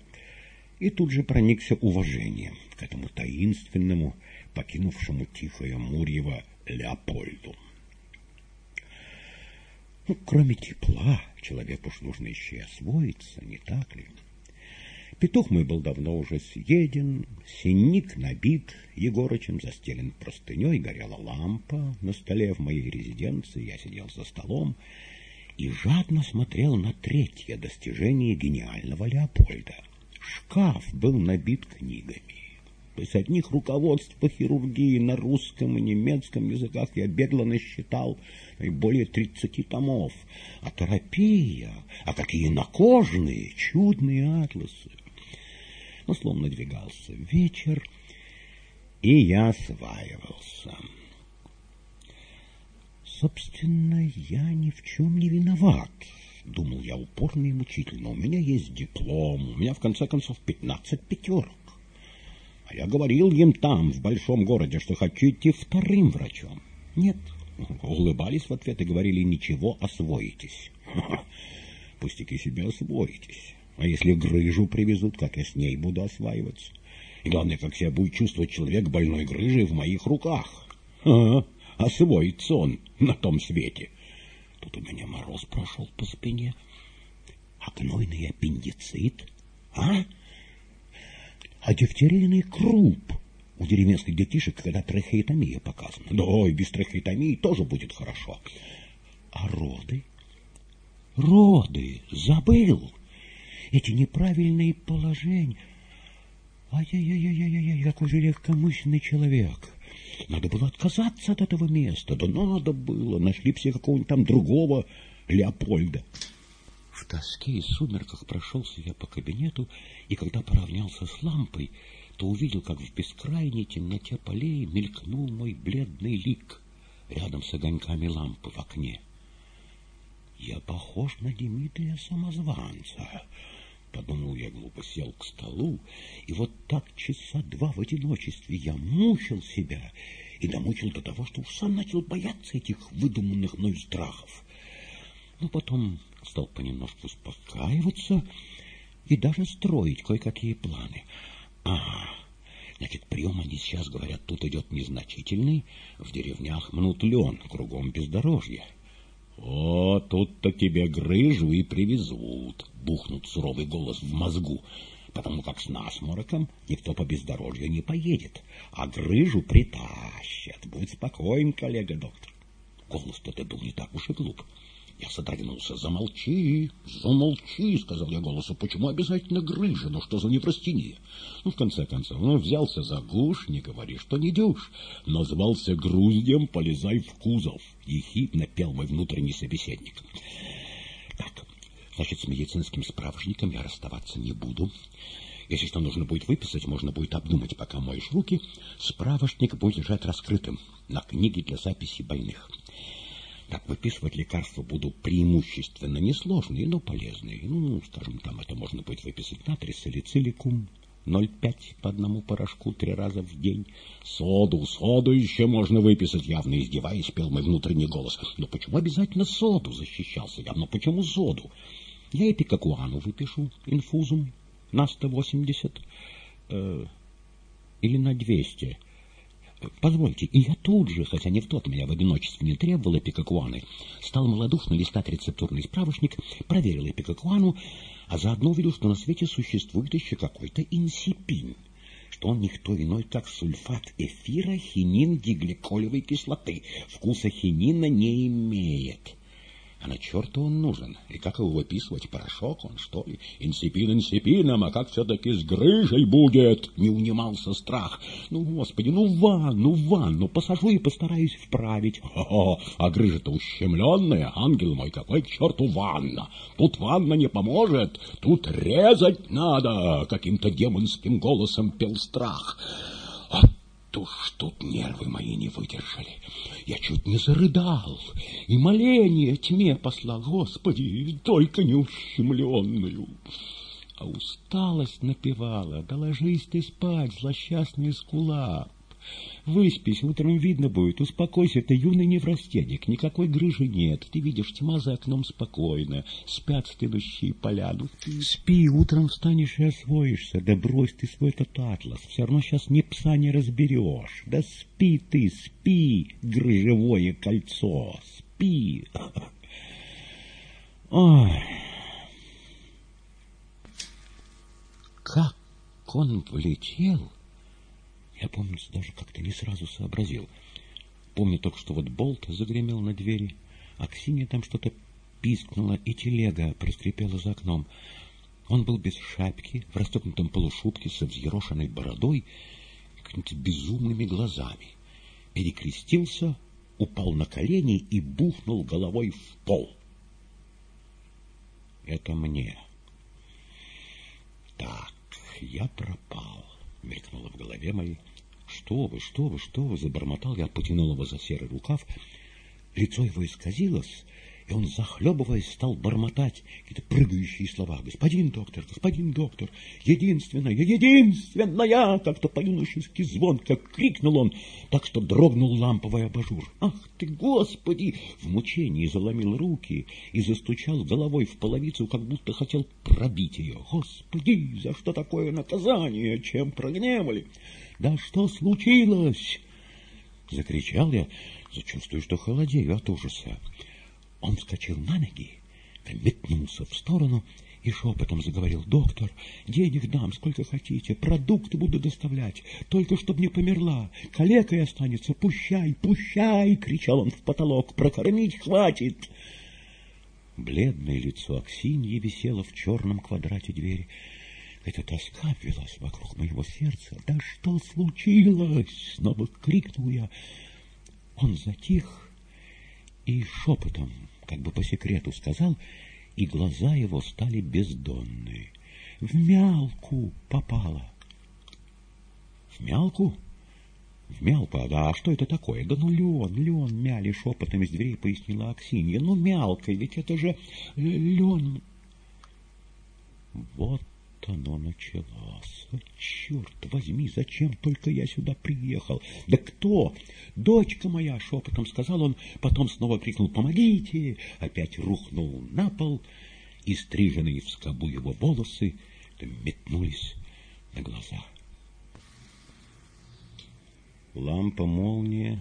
и тут же проникся уважением к этому таинственному, покинувшему тихое Мурьево Леопольду. Ну, кроме тепла, человеку ж нужно еще и освоиться, не так ли? Петух мой был давно уже съеден, синик набит, Егорычем застелен простыней, горела лампа на столе в моей резиденции, я сидел за столом и жадно смотрел на третье достижение гениального Леопольда. Шкаф был набит книгами. Есть одних руководств по хирургии на русском и немецком языках я бегло насчитал более тридцати томов. А терапия, а какие накожные, чудные атласы. Но словно надвигался вечер, и я осваивался. Собственно, я ни в чем не виноват, думал я упорно и мучительно. У меня есть диплом, у меня, в конце концов, пятнадцать пятерок. А я говорил им там, в большом городе, что хочу идти вторым врачом. Нет, улыбались в ответ и говорили, ничего, освоитесь. Пустяки себе освоитесь. А если грыжу привезут, как я с ней буду осваиваться? И главное, как себя будет чувствовать человек больной грыжей в моих руках. А, освоится он на том свете. Тут у меня мороз прошел по спине. А гнойный аппендицит? А? а дифтерийный круп у деревенских детишек, когда трахеотомия показана. Да, и без трахеотомии тоже будет хорошо. А роды? Роды! Забыл! Эти неправильные положения. Ай-яй-яй-яй-яй, какой же легкомысленный человек. Надо было отказаться от этого места. Да надо было. Нашли все какого-нибудь там другого Леопольда. В тоске и сумерках прошелся я по кабинету, и когда поравнялся с лампой, то увидел, как в бескрайней темноте полей мелькнул мой бледный лик рядом с огоньками лампы в окне. Я похож на Дмитрия Самозванца, подумал я глупо, сел к столу, и вот так часа два в одиночестве я мучил себя и домучил до того, что сам начал бояться этих выдуманных мной страхов. Но потом стал понемножку успокаиваться и даже строить кое-какие планы. Ага, значит, прием они сейчас, говорят, тут идет незначительный, в деревнях мнут лен, кругом бездорожье. О, тут-то тебе грыжу и привезут, бухнут суровый голос в мозгу, потому как с насмороком никто по бездорожью не поедет, а грыжу притащат. Будь спокоен, коллега-доктор. Голос-то ты был не так уж и глуп. Я содрогнулся. «Замолчи, замолчи!» — сказал я голосу. «Почему обязательно грыжа? Ну что за непростение?» Ну, в конце концов, ну, взялся за гуш, не говори, что не дюшь. Назвался груздем, полезай в кузов. Ехидно пел мой внутренний собеседник. Так, значит, с медицинским справочником я расставаться не буду. Если что нужно будет выписать, можно будет обдумать, пока моешь руки. Справочник будет лежать раскрытым на книге для записи больных. Так, выписывать лекарства буду преимущественно несложные, но полезные. Ну, скажем, там это можно будет выписать натрисалициликум, 0,5 по одному порошку три раза в день. Соду, соду еще можно выписать, явно издеваясь, пел мой внутренний голос. Но почему обязательно соду, защищался я, но почему соду? Я эпикакуану выпишу, инфузум, на 180 э, или на 200. Позвольте, и я тут же, хотя не в тот меня в одиночестве не требовал эпикакуаны, стал малодушно листать рецептурный справочник, проверил эпикакуану, а заодно увидел, что на свете существует еще какой-то инсипин, что он никто иной, как сульфат эфира хинин гигликолевой кислоты, вкуса хинина не имеет. А на черта он нужен? И как его выписывать? Порошок он, что ли? Инсипин инсипином, а как все-таки с грыжей будет? Не унимался страх. Ну, господи, ну ван, ну ван, ну посажу и постараюсь вправить. Хо-хо, а грыжа-то ущемленная, ангел мой, какой к черту ванна? Тут ванна не поможет, тут резать надо, каким-то демонским голосом пел страх. А уж тут нервы мои не выдержали. Я чуть не зарыдал, и моление тьме послал, Господи, только не ущемленную. А усталость напевала, да ложись ты спать, злосчастный скула. Выспись, утром видно будет. Успокойся, ты юный неврастенник, никакой грыжи нет. Ты видишь, тьма за окном спокойно, спят стынущие поля. Ну, ты спи, утром встанешь и освоишься. Да брось ты свой этот атлас, все равно сейчас ни пса не разберешь. Да спи ты, спи, грыжевое кольцо, спи. Ой. Как он влетел я, помню, даже как-то не сразу сообразил. Помню только, что вот болт загремел на двери, а Ксения там что-то пискнула, и телега проскрипела за окном. Он был без шапки, в расстегнутом полушубке, со взъерошенной бородой, какими-то безумными глазами. Перекрестился, упал на колени и бухнул головой в пол. Это мне. Так, я пропал мелькнуло в голове моей. «Что вы, что вы, что вы!» — забормотал я, потянул его за серый рукав. Лицо его исказилось, и он, захлебываясь, стал бормотать какие-то прыгающие слова. «Господин доктор, господин доктор, единственная, единственная!» Как-то по-юношески звонко крикнул он, так что дрогнул ламповый абажур. «Ах ты, Господи!» В мучении заломил руки и застучал головой в половицу, как будто хотел пробить ее. «Господи, за что такое наказание? Чем прогневали?» «Да что случилось?» Закричал я, зачувствую, что холодею от ужаса. Он вскочил на ноги, метнулся в сторону и шепотом заговорил. «Доктор, денег дам, сколько хотите, продукты буду доставлять, только чтоб не померла, калекой останется, пущай, пущай!» — кричал он в потолок. «Прокормить хватит!» Бледное лицо Аксиньи висело в черном квадрате двери. Эта тоска ввелась вокруг моего сердца. «Да что случилось?» — снова крикнул я. Он затих и шепотом, как бы по секрету сказал, и глаза его стали бездонные. В мялку попала. В мялку? В мялку, а что это такое? Да ну лен, лен, мяли шепотом из дверей пояснила Аксинья. Ну мялка, ведь это же лен. Вот оно началось. Черт возьми, зачем только я сюда приехал? Да кто? Дочка моя, шепотом сказал он, потом снова крикнул «Помогите!» Опять рухнул на пол, и стриженные в скобу его волосы метнулись на глаза. Лампа-молния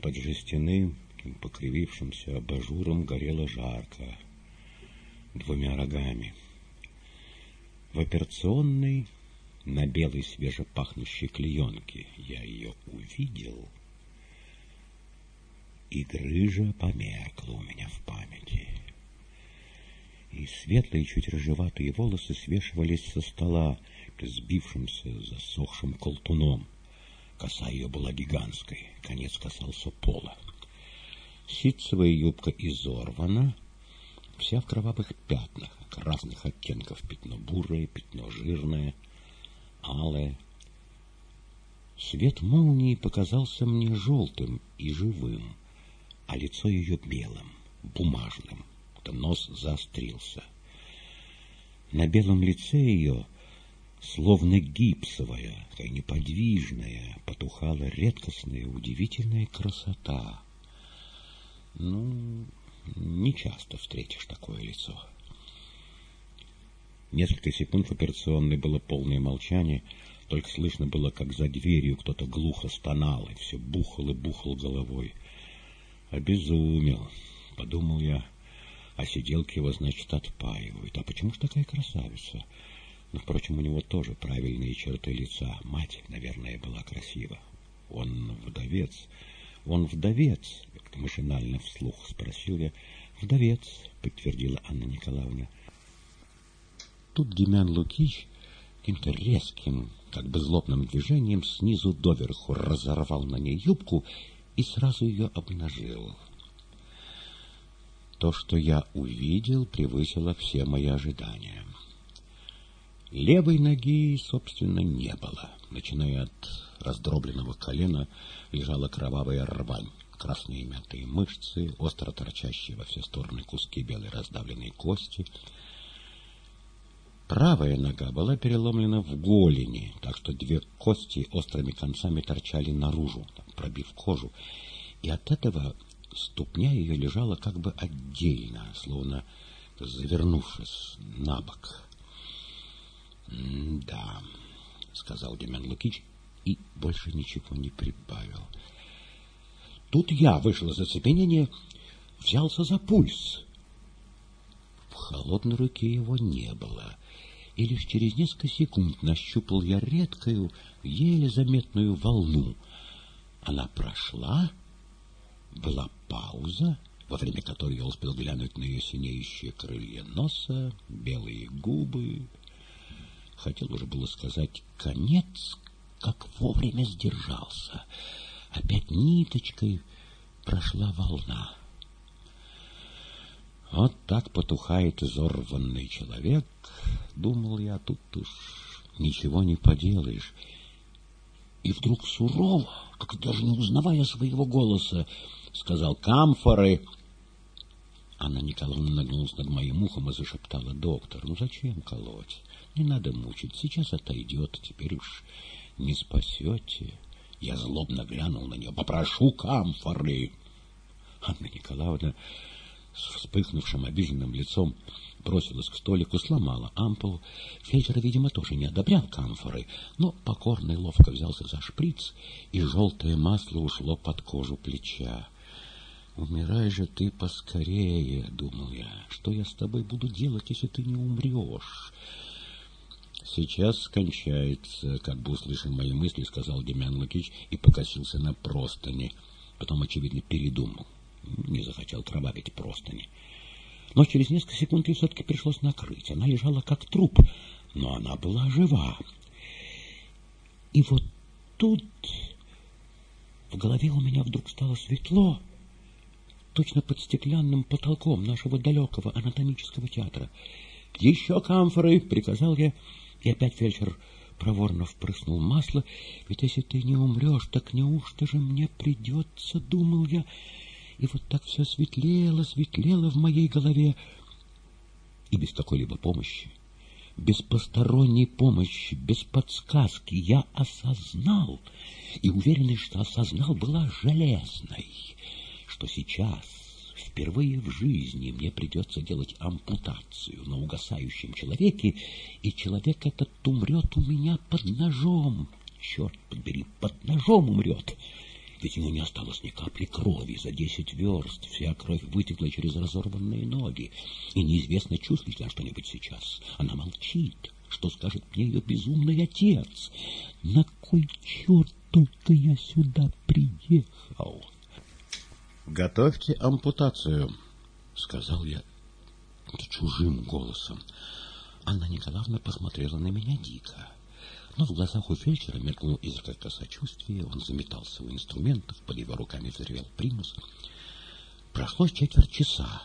под жестяным, покривившимся абажуром горела жарко, двумя рогами — в операционной на белой свежепахнущей клеенке я ее увидел, и грыжа померкла у меня в памяти. И светлые, чуть рыжеватые волосы свешивались со стола, сбившимся засохшим колтуном. Коса ее была гигантской, конец касался пола. Ситцевая юбка изорвана, вся в кровавых пятнах, разных оттенков. Пятно бурое, пятно жирное, алое. Свет молнии показался мне желтым и живым. а лицо ее белым, бумажным, нос заострился. На белом лице ее, словно гипсовая, такая неподвижная, потухала редкостная, удивительная красота. Ну, часто встретишь такое лицо. Несколько секунд в операционной было полное молчание, только слышно было, как за дверью кто-то глухо стонал и все бухал и бухал головой. Обезумел, подумал я, а сиделки его, значит, отпаивают. А почему ж такая красавица? Но, впрочем, у него тоже правильные черты лица. Мать, наверное, была красива. Он вдовец. Он вдовец, машинально вслух спросил я. Вдовец, подтвердила Анна Николаевна. Тут Демян Лукич каким-то резким, как бы злобным движением снизу доверху разорвал на ней юбку и сразу ее обнажил. То, что я увидел, превысило все мои ожидания. Левой ноги, собственно, не было. Начиная от раздробленного колена, лежала кровавая рвань, красные мятые мышцы, остро торчащие во все стороны куски белой раздавленной кости. Правая нога была переломлена в голени, так что две кости острыми концами торчали наружу, пробив кожу, и от этого Ступня ее лежала как бы отдельно, словно завернувшись на бок. «Да», — сказал Демян Лукич и больше ничего не прибавил. Тут я вышел из оцепенения, взялся за пульс. В холодной руке его не было, и лишь через несколько секунд нащупал я редкую, еле заметную волну. Она прошла была пауза, во время которой я успел глянуть на ее синеющие крылья носа, белые губы. Хотел уже было сказать «конец», как вовремя сдержался. Опять ниточкой прошла волна. Вот так потухает изорванный человек, думал я, тут уж ничего не поделаешь. И вдруг сурово, как даже не узнавая своего голоса, сказал «Камфоры!» Анна Николаевна нагнулась над моим ухом и зашептала «Доктор, ну зачем колоть? Не надо мучить, сейчас отойдет, теперь уж не спасете». Я злобно глянул на нее «Попрошу камфоры!» Анна Николаевна с вспыхнувшим обиженным лицом бросилась к столику, сломала ампулу. Фельдшер, видимо, тоже не одобрял камфоры, но покорно и ловко взялся за шприц, и желтое масло ушло под кожу плеча. «Умирай же ты поскорее», — думал я. «Что я с тобой буду делать, если ты не умрешь?» «Сейчас скончается», — как бы услышав мои мысли, сказал Демьян Лукич и покосился на простыни. Потом, очевидно, передумал. Не захотел кровавить простыни. Но через несколько секунд ей все-таки пришлось накрыть. Она лежала как труп, но она была жива. И вот тут в голове у меня вдруг стало светло, точно под стеклянным потолком нашего далекого анатомического театра. «Еще камфоры!» — приказал я, и опять фельдшер проворно впрыснул масло. «Ведь если ты не умрешь, так неужто же мне придется?» — думал я. И вот так все светлело, светлело в моей голове. И без какой-либо помощи, без посторонней помощи, без подсказки я осознал, и уверенность, что осознал, была железной что сейчас, впервые в жизни, мне придется делать ампутацию на угасающем человеке, и человек этот умрет у меня под ножом. Черт побери, под ножом умрет. Ведь у него не осталось ни капли крови. За десять верст вся кровь вытекла через разорванные ноги. И неизвестно, чувствует ли она что-нибудь сейчас. Она молчит. Что скажет мне ее безумный отец? На кой черт только я сюда приехал? «Готовьте ампутацию», — сказал я чужим голосом. Анна Николаевна посмотрела на меня дико. Но в глазах у фельдшера мелькнул изредка сочувствие, он заметался у инструментов, под его руками взревел примус. Прошло четверть часа.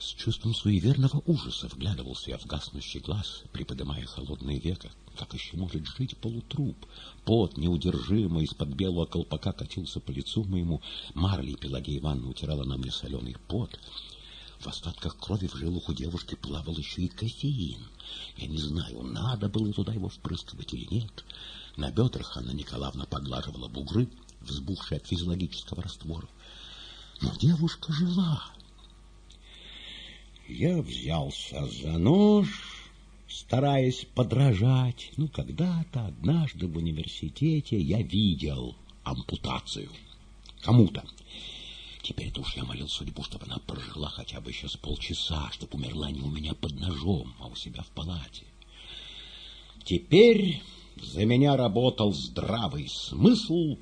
С чувством суеверного ужаса вглядывался я в гаснущий глаз, приподнимая холодные века. Как еще может жить полутруп? Пот неудержимо из-под белого колпака катился по лицу моему. Марли Пелагея Ивановна утирала на мне соленый пот. В остатках крови в жилах у девушки плавал еще и кофеин. Я не знаю, надо было туда его впрыскивать или нет. На бедрах Анна Николаевна поглаживала бугры, взбухшие от физиологического раствора. Но девушка жила. Я взялся за нож, стараясь подражать. Ну, когда-то, однажды в университете я видел ампутацию. Кому-то. Теперь-то уж я молил судьбу, чтобы она прожила хотя бы еще с полчаса, чтобы умерла не у меня под ножом, а у себя в палате. Теперь за меня работал здравый смысл,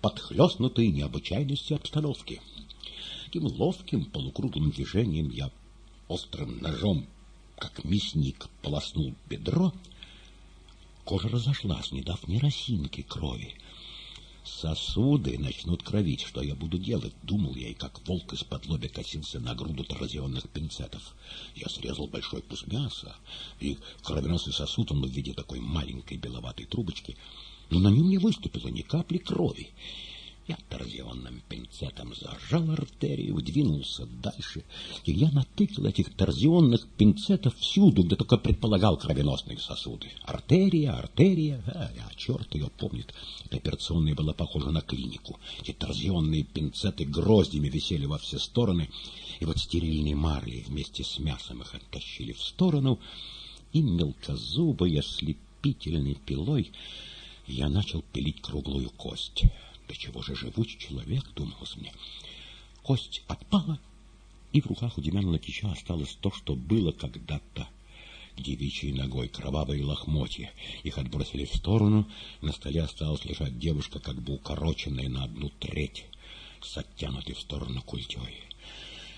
подхлестнутый необычайностью обстановки. Таким ловким полукруглым движением я острым ножом, как мясник, полоснул бедро, кожа разошлась, не дав ни росинки крови. Сосуды начнут кровить. Что я буду делать? Думал я, и как волк из-под лобя косился на груду торзионных пинцетов. Я срезал большой кус мяса, и кровеносный сосуд, он в виде такой маленькой беловатой трубочки, но на нем не выступило ни капли крови. Я торзионным пинцетом зажал артерию, двинулся дальше, и я натыкал этих торзионных пинцетов всюду, где только предполагал кровеносные сосуды. Артерия, артерия, а, а черт ее помнит. Эта операционная была похожа на клинику. Эти торзионные пинцеты гроздями висели во все стороны, и вот стерильные марли вместе с мясом их оттащили в сторону, и мелкозубой ослепительной пилой я начал пилить круглую кость. Да чего же живучий человек, думалось мне. Кость отпала, и в руках у Демьяна Лакича осталось то, что было когда-то девичьей ногой, кровавые лохмотья. Их отбросили в сторону, на столе осталась лежать девушка, как бы укороченная на одну треть, с оттянутой в сторону культей.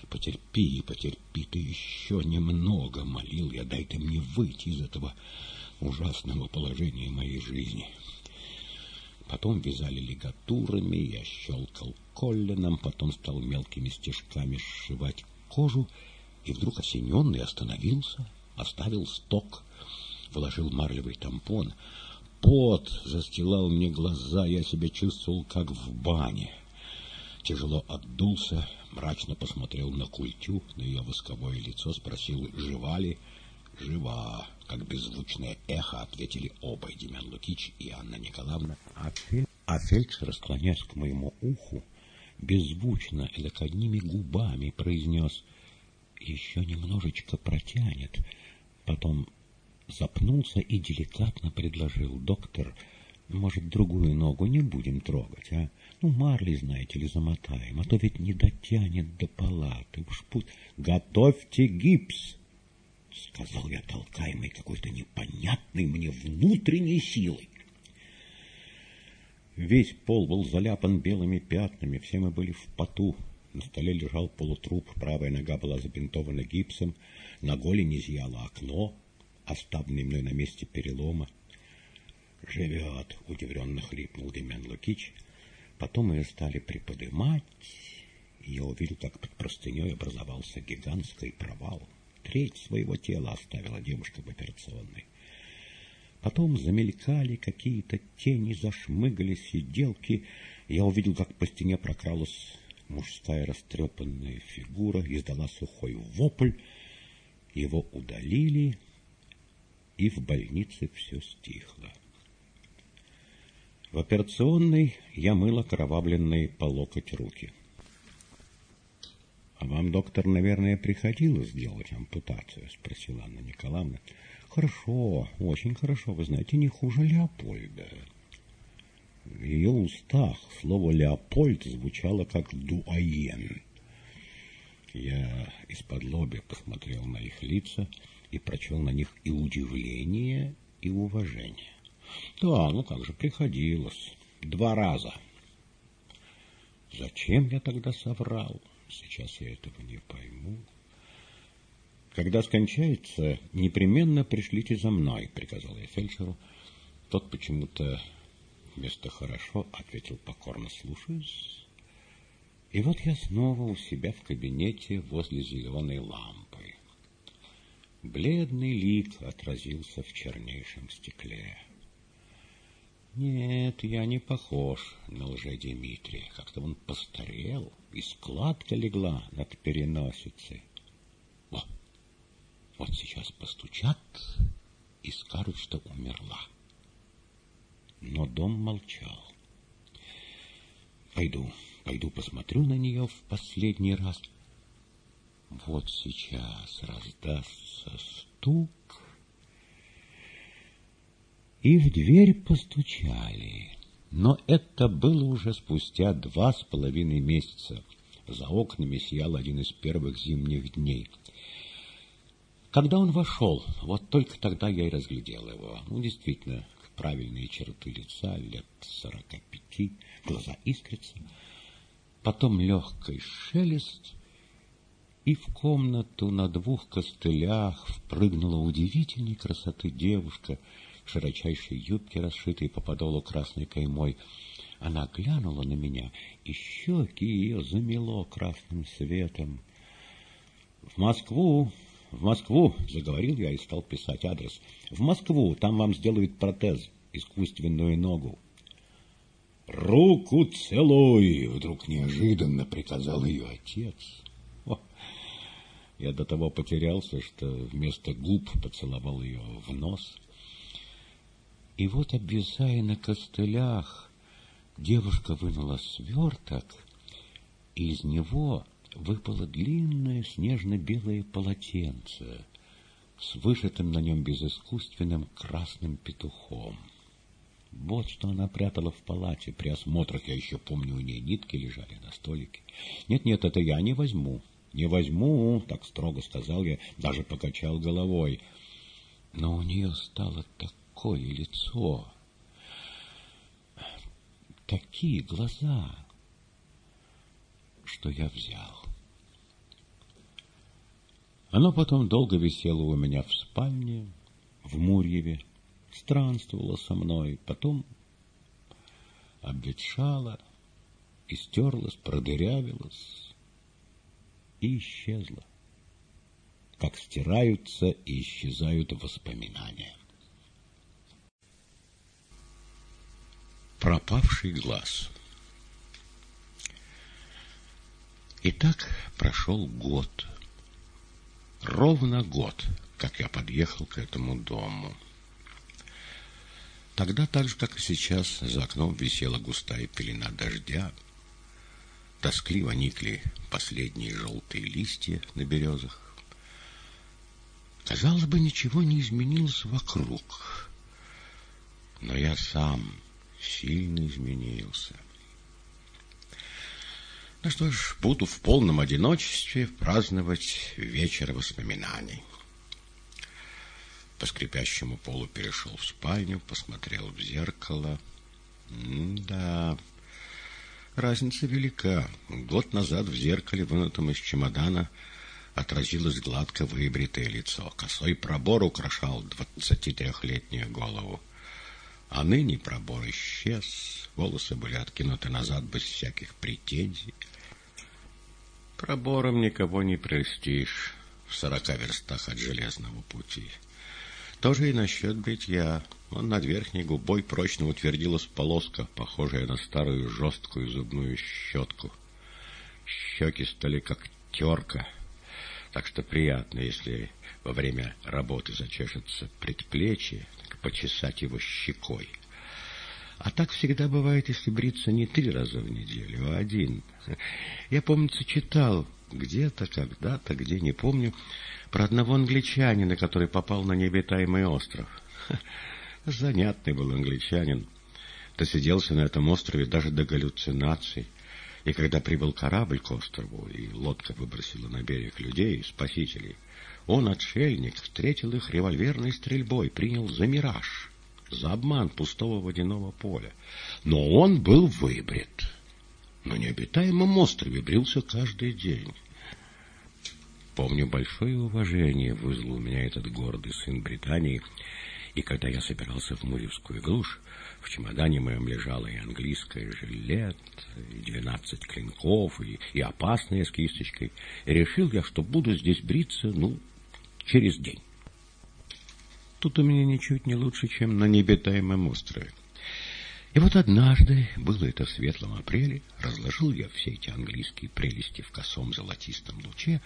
«Потерпи, потерпи ты еще немного», — молил я, — «дай ты мне выйти из этого ужасного положения моей жизни». Потом вязали лигатурами, я щелкал колленом, потом стал мелкими стежками сшивать кожу, и вдруг осененный остановился, оставил сток, вложил марлевый тампон. Пот застилал мне глаза, я себя чувствовал, как в бане. Тяжело отдулся, мрачно посмотрел на культю, на ее восковое лицо, спросил, жива ли? Жива как беззвучное эхо ответили оба, Демян Лукич и Анна Николаевна. А, фель... а фельдшер, склонясь к моему уху, беззвучно, эдак одними губами произнес «Еще немножечко протянет». Потом запнулся и деликатно предложил «Доктор, может, другую ногу не будем трогать, а? Ну, марли, знаете ли, замотаем, а то ведь не дотянет до палаты. Уж путь... Готовьте гипс!» — сказал я, толкаемый какой-то непонятной мне внутренней силой. Весь пол был заляпан белыми пятнами, все мы были в поту. На столе лежал полутруп, правая нога была забинтована гипсом, на голени зияло окно, оставленное мной на месте перелома. «Живет!» — удивленно хлипнул Демян Лукич. Потом ее стали приподымать, и я увидел, как под простыней образовался гигантский провал — треть своего тела оставила девушка в операционной. Потом замелькали какие-то тени, зашмыгали сиделки. Я увидел, как по стене прокралась мужская растрепанная фигура, издала сухой вопль. Его удалили, и в больнице все стихло. В операционной я мыл окровавленные по локоть руки. — А вам, доктор, наверное, приходилось делать ампутацию? — спросила Анна Николаевна. — Хорошо, очень хорошо, вы знаете, не хуже Леопольда. В ее устах слово «Леопольд» звучало как «дуаен». Я из-под лоби посмотрел на их лица и прочел на них и удивление, и уважение. Да, ну как же, приходилось. Два раза. Зачем я тогда соврал? — Сейчас я этого не пойму. Когда скончается, непременно пришлите за мной, приказал я фельдшеру. Тот почему-то вместо хорошо ответил покорно слушаюсь. И вот я снова у себя в кабинете возле зеленой лампы. Бледный лик отразился в чернейшем стекле. Нет, я не похож на лже-Дмитрия. Как-то он постарел, и складка легла над переносицей. О, вот сейчас постучат и скажут, что умерла. Но дом молчал. Пойду, пойду посмотрю на нее в последний раз. Вот сейчас раздастся стук, и в дверь постучали. Но это было уже спустя два с половиной месяца. За окнами сиял один из первых зимних дней. Когда он вошел, вот только тогда я и разглядел его. Ну, действительно, правильные черты лица, лет сорока пяти, глаза искрятся. Потом легкий шелест, и в комнату на двух костылях впрыгнула удивительной красоты девушка широчайшей юбке, расшитой по подолу красной каймой. Она глянула на меня, и щеки ее замело красным светом. — В Москву, в Москву, — заговорил я и стал писать адрес. — В Москву, там вам сделают протез, искусственную ногу. — Руку целуй! — вдруг неожиданно приказал ее отец. О, я до того потерялся, что вместо губ поцеловал ее в нос. И вот, обвисая на костылях, девушка вынула сверток, и из него выпало длинное снежно-белое полотенце с вышитым на нем безыскусственным красным петухом. Вот что она прятала в палате. При осмотрах, я еще помню, у нее нитки лежали на столике. Нет-нет, это я не возьму. Не возьму, так строго сказал я, даже покачал головой. Но у нее стало такое лицо, такие глаза, что я взял. Оно потом долго висело у меня в спальне, в Мурьеве, странствовала со мной, потом обветшала, истерлась, продырявилась и исчезла, как стираются и исчезают воспоминания. Пропавший глаз И так прошел год. Ровно год, как я подъехал к этому дому. Тогда, так же, как и сейчас, за окном висела густая пелена дождя. Тоскливо никли последние желтые листья на березах. Казалось бы, ничего не изменилось вокруг. Но я сам сильно изменился. Ну что ж, буду в полном одиночестве праздновать вечер воспоминаний. По скрипящему полу перешел в спальню, посмотрел в зеркало. да, разница велика. Год назад в зеркале, вынутом из чемодана, отразилось гладко выбритое лицо. Косой пробор украшал двадцатитрехлетнюю голову. А ныне пробор исчез, волосы были откинуты назад без всяких претензий. Пробором никого не простишь в сорока верстах от железного пути. Тоже и насчет бритья. Он над верхней губой прочно утвердилась полоска, похожая на старую жесткую зубную щетку. Щеки стали как терка, так что приятно, если во время работы зачешется предплечье, почесать его щекой. А так всегда бывает, если бриться не три раза в неделю, а один. Я, помнится, читал где-то, когда-то, где, не помню, про одного англичанина, который попал на необитаемый остров. Занятный был англичанин. Досиделся на этом острове даже до галлюцинаций. И когда прибыл корабль к острову, и лодка выбросила на берег людей, спасителей, он, отшельник, встретил их револьверной стрельбой, принял за мираж, за обман пустого водяного поля. Но он был выбрит. На необитаемом острове брился каждый день. Помню, большое уважение вызвал у меня этот гордый сын Британии, и когда я собирался в Муревскую глушь, в чемодане моем лежала и английская жилет, и двенадцать клинков, и, и опасная с кисточкой. И решил я, что буду здесь бриться, ну, через день. тут у меня ничуть не лучше, чем на необитаемом острове. И вот однажды, было это в светлом апреле, разложил я все эти английские прелести в косом золотистом луче,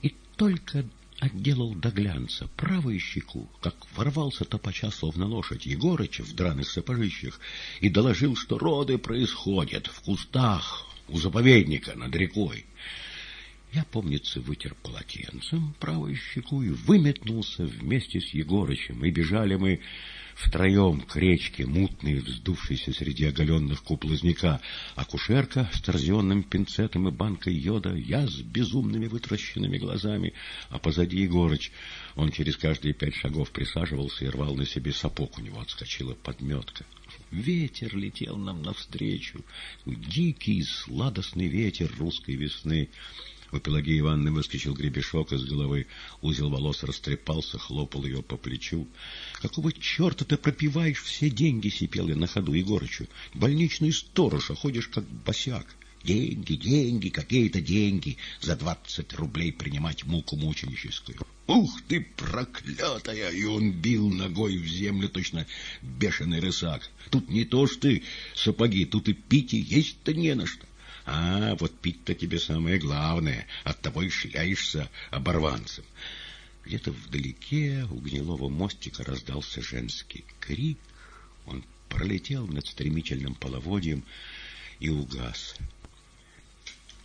и только отделал до глянца правую щеку, как ворвался топача, словно лошадь, Егорыч в драных сапожищах, и доложил, что роды происходят в кустах у заповедника над рекой. Я, помнится, вытер полотенцем правую щеку и выметнулся вместе с Егорычем, и бежали мы втроем к речке, мутной, вздувшейся среди оголенных куб акушерка с торзионным пинцетом и банкой йода, я с безумными вытращенными глазами, а позади Егорыч. Он через каждые пять шагов присаживался и рвал на себе сапог, у него отскочила подметка. Ветер летел нам навстречу, дикий, сладостный ветер русской весны. У Пелагеи Ивановны выскочил гребешок из головы, узел волос растрепался, хлопал ее по плечу. — Какого черта ты пропиваешь все деньги? — сипел я на ходу Егорычу. — Больничный сторож, а ходишь как босяк. Деньги, деньги, какие-то деньги. За двадцать рублей принимать муку мученическую. Ух ты, проклятая! И он бил ногой в землю, точно бешеный рысак. Тут не то что ты сапоги, тут и пить и есть-то не на что. А, вот пить-то тебе самое главное, оттого и шляешься оборванцем. Где-то вдалеке у гнилого мостика раздался женский крик. Он пролетел над стремительным половодьем и угас.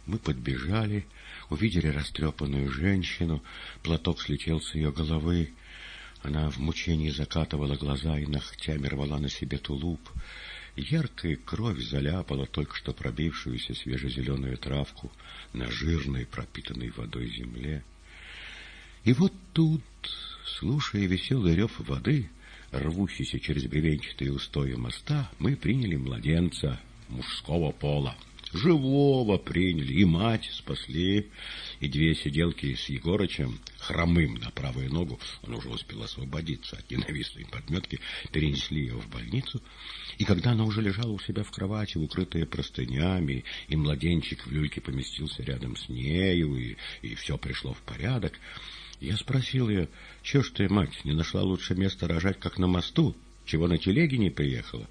Мы подбежали, увидели растрепанную женщину, платок слетел с ее головы. Она в мучении закатывала глаза и ногтями рвала на себе тулуп. Яркая кровь заляпала только что пробившуюся свежезеленую травку на жирной, пропитанной водой земле. И вот тут, слушая веселый рев воды, рвущийся через бревенчатые устои моста, мы приняли младенца мужского пола. Живого приняли, и мать спасли, и две сиделки с Егорычем, хромым на правую ногу, он уже успел освободиться от ненавистной подметки, перенесли ее в больницу, и когда она уже лежала у себя в кровати, укрытая простынями, и младенчик в люльке поместился рядом с нею, и, и все пришло в порядок, я спросил ее, чего ж ты, мать, не нашла лучше места рожать, как на мосту, чего на телеге не приехала?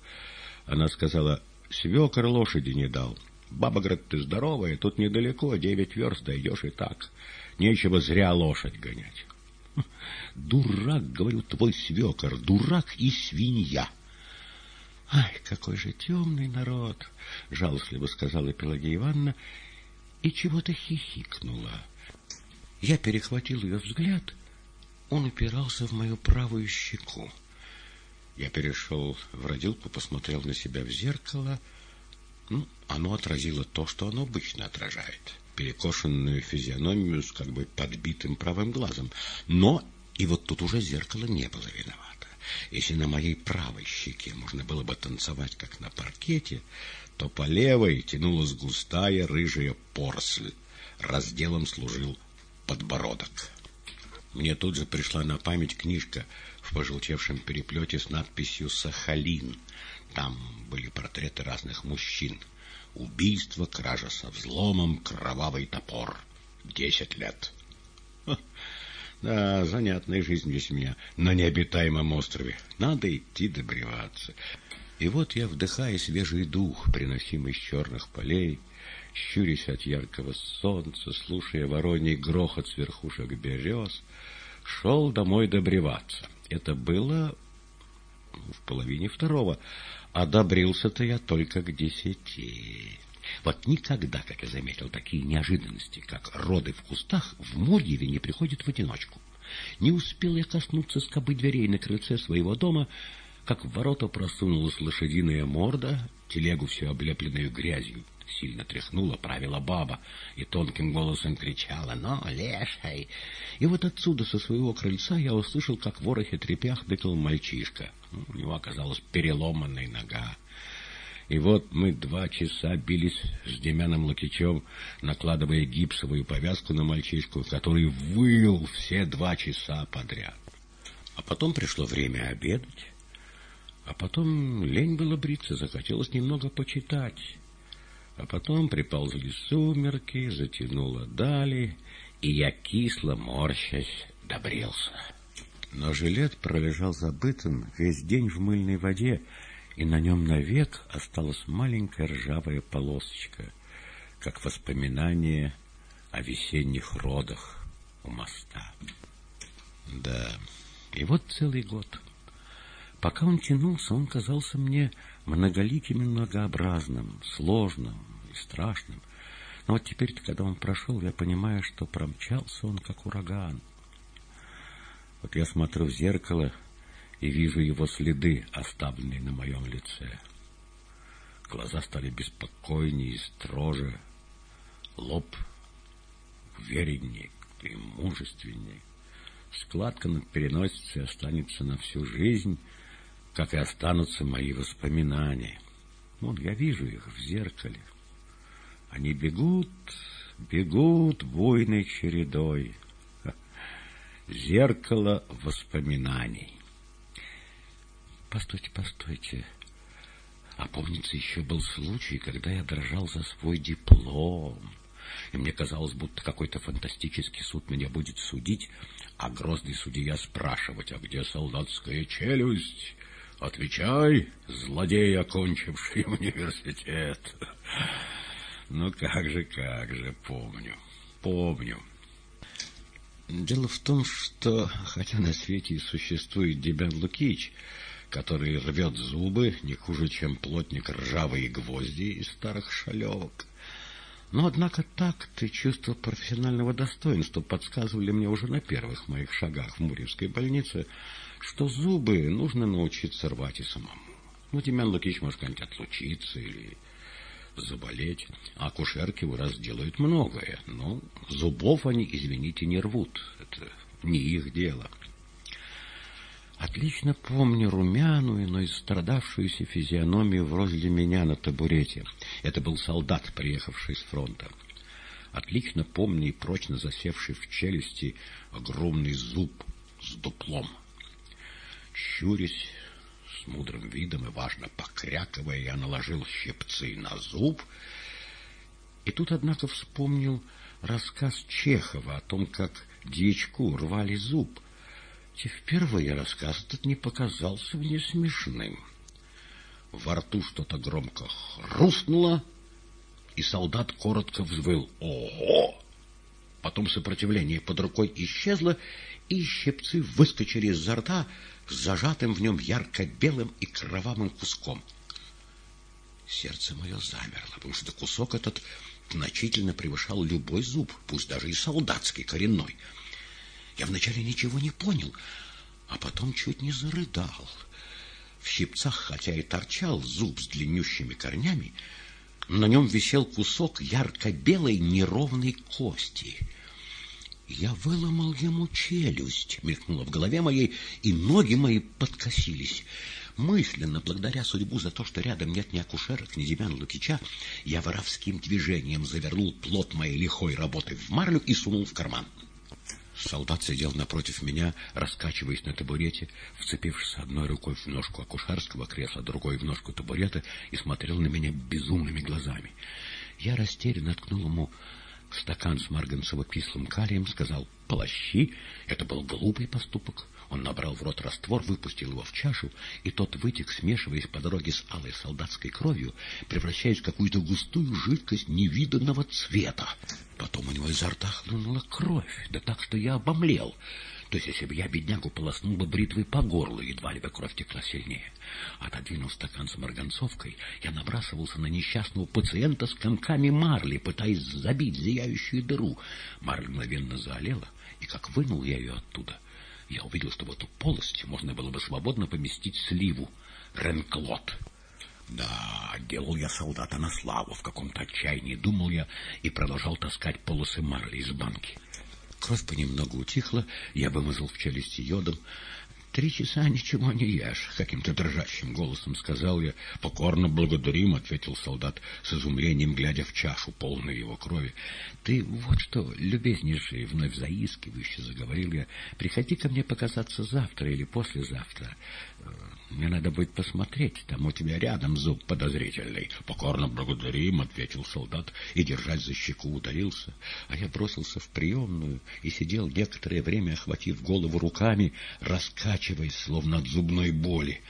Она сказала, свекор лошади не дал, Баба говорит, ты здоровая, тут недалеко, девять верст дойдешь и так. Нечего зря лошадь гонять. Дурак, говорю, твой свекор, дурак и свинья. Ай, какой же темный народ, жалостливо сказала Пелагея Ивановна, и чего-то хихикнула. Я перехватил ее взгляд, он упирался в мою правую щеку. Я перешел в родилку, посмотрел на себя в зеркало — ну, оно отразило то, что оно обычно отражает. Перекошенную физиономию с как бы подбитым правым глазом. Но и вот тут уже зеркало не было виновато. Если на моей правой щеке можно было бы танцевать, как на паркете, то по левой тянулась густая рыжая поросль. Разделом служил подбородок. Мне тут же пришла на память книжка в пожелтевшем переплете с надписью «Сахалин», там были портреты разных мужчин. Убийство, кража со взломом, кровавый топор. Десять лет. Да, занятная жизнь здесь у меня на необитаемом острове. Надо идти добриваться. И вот я, вдыхая свежий дух, приносимый из черных полей, щурясь от яркого солнца, слушая вороний грохот с верхушек берез, шел домой добриваться. Это было в половине второго, Одобрился-то я только к десяти. Вот никогда, как я заметил, такие неожиданности, как роды в кустах, в Мурьеве не приходят в одиночку. Не успел я коснуться скобы дверей на крыльце своего дома, как в ворота просунулась лошадиная морда, телегу все облепленную грязью, сильно тряхнула, правила баба и тонким голосом кричала «Ну, лешай!» И вот отсюда, со своего крыльца, я услышал, как в ворохе трепях дыкал мальчишка. У него оказалась переломанная нога. И вот мы два часа бились с Демяном Лакичем, накладывая гипсовую повязку на мальчишку, который выл все два часа подряд. А потом пришло время обедать, а потом лень было бриться, захотелось немного почитать. А потом приползли сумерки, затянуло дали, и я кисло морщась добрился. Но жилет пролежал забытым весь день в мыльной воде, и на нем навек осталась маленькая ржавая полосочка, как воспоминание о весенних родах у моста. Да, и вот целый год. Пока он тянулся, он казался мне многоликим и многообразным, сложным и страшным. Но вот теперь, когда он прошел, я понимаю, что промчался он, как ураган. Вот я смотрю в зеркало и вижу его следы, оставленные на моем лице. Глаза стали беспокойнее и строже, лоб увереннее и мужественнее. Складка над переносицей останется на всю жизнь, как и останутся мои воспоминания. Вот я вижу их в зеркале. Они бегут, бегут буйной чередой. Зеркало воспоминаний. Постойте, постойте. А помнится, еще был случай, когда я дрожал за свой диплом. И мне казалось, будто какой-то фантастический суд меня будет судить, а грозный судья спрашивать, а где солдатская челюсть? Отвечай, злодей, окончивший университет. Ну как же, как же, помню, помню. Дело в том, что, хотя на свете и существует Демян Лукич, который рвет зубы не хуже, чем плотник ржавые гвозди из старых шалевок, но, однако, так-то чувство профессионального достоинства подсказывали мне уже на первых моих шагах в Мурьевской больнице, что зубы нужно научиться рвать и самому. Ну, Демян Лукич может как-нибудь отлучиться или заболеть, а акушерки у раз делают многое, но зубов они, извините, не рвут, это не их дело. Отлично помню румяную, но истрадавшуюся физиономию возле меня на табурете. Это был солдат, приехавший с фронта. Отлично помню и прочно засевший в челюсти огромный зуб с дуплом. Щурясь, с мудрым видом и важно покрякивая, я наложил щипцы на зуб. И тут, однако, вспомнил рассказ Чехова о том, как дьячку рвали зуб — и впервые рассказ этот не показался мне смешным. Во рту что-то громко хрустнуло, и солдат коротко взвыл «Ого!». Потом сопротивление под рукой исчезло, и щипцы выскочили изо рта с зажатым в нем ярко-белым и кровавым куском. Сердце мое замерло, потому что кусок этот значительно превышал любой зуб, пусть даже и солдатский, коренной — я вначале ничего не понял, а потом чуть не зарыдал. В щипцах, хотя и торчал зуб с длиннющими корнями, на нем висел кусок ярко-белой неровной кости. Я выломал ему челюсть, мелькнуло в голове моей, и ноги мои подкосились. Мысленно, благодаря судьбу за то, что рядом нет ни акушерок, ни Демяна Лукича, я воровским движением завернул плод моей лихой работы в марлю и сунул в карман. Солдат сидел напротив меня, раскачиваясь на табурете, вцепившись одной рукой в ножку акушерского кресла, другой в ножку табурета, и смотрел на меня безумными глазами. Я растерянно ткнул ему стакан с марганцево-кислым калием, сказал «Полощи». Это был глупый поступок. Он набрал в рот раствор, выпустил его в чашу, и тот вытек, смешиваясь по дороге с алой солдатской кровью, превращаясь в какую-то густую жидкость невиданного цвета. Потом у него изо рта хлынула кровь, да так, что я обомлел. То есть, если бы я беднягу полоснул бы бритвой по горлу, едва ли бы кровь текла сильнее. Отодвинув стакан с марганцовкой, я набрасывался на несчастного пациента с комками марли, пытаясь забить зияющую дыру. Марль мгновенно заолела, и как вынул я ее оттуда, я увидел, что в эту полость можно было бы свободно поместить сливу, ренклот. Да, делал я солдата на славу, в каком-то отчаянии думал я и продолжал таскать полосы марли из банки. Кровь понемногу утихла, я вымазал в челюсти йодом. «Три часа ничего не ешь», — каким-то дрожащим голосом сказал я. «Покорно благодарим», — ответил солдат, с изумлением глядя в чашу, полную его крови. «Ты вот что, любезнейший, вновь заискивающе заговорил я, приходи ко мне показаться завтра или послезавтра. Мне надо будет посмотреть, там у тебя рядом зуб подозрительный. Покорно благодарим, ответил солдат и, держась за щеку, удалился. А я бросился в приемную и сидел некоторое время, охватив голову руками, раскачиваясь, словно от зубной боли.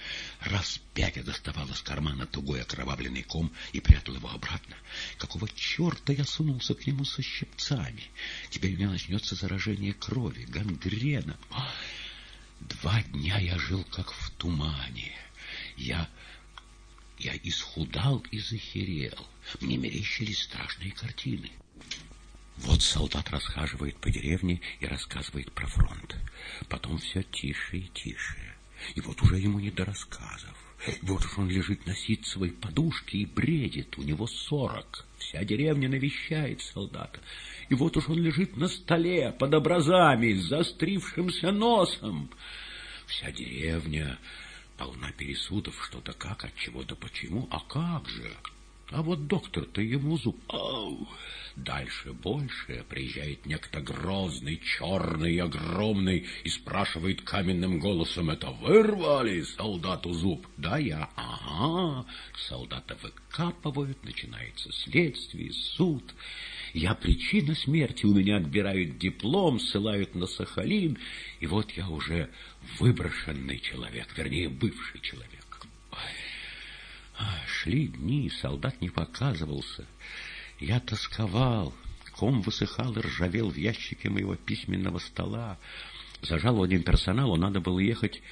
Раз пять я доставал из кармана тугой окровавленный ком и прятал его обратно. Какого черта я сунулся к нему со щипцами? Теперь у меня начнется заражение крови, гангрена. Два дня я жил как в тумане. Я... я исхудал и захерел. Мне мерещились страшные картины. Вот солдат расхаживает по деревне и рассказывает про фронт. Потом все тише и тише. И вот уже ему не до рассказов. Вот уж он лежит на ситцевой подушке и бредит. У него сорок. Вся деревня навещает солдата. И вот уж он лежит на столе под образами с заострившимся носом. Вся деревня полна пересудов, что-то как, от чего да почему, а как же? А вот доктор-то ему зуб... Ау! Дальше больше приезжает некто грозный, черный, огромный и спрашивает каменным голосом, это вы рвали солдату зуб? Да, я. Ага. Солдата выкапывают, начинается следствие, суд. Я причина смерти, у меня отбирают диплом, ссылают на Сахалин, и вот я уже выброшенный человек, вернее, бывший человек. Шли дни, солдат не показывался. Я тосковал, ком высыхал и ржавел в ящике моего письменного стола. За жалованием персоналу надо было ехать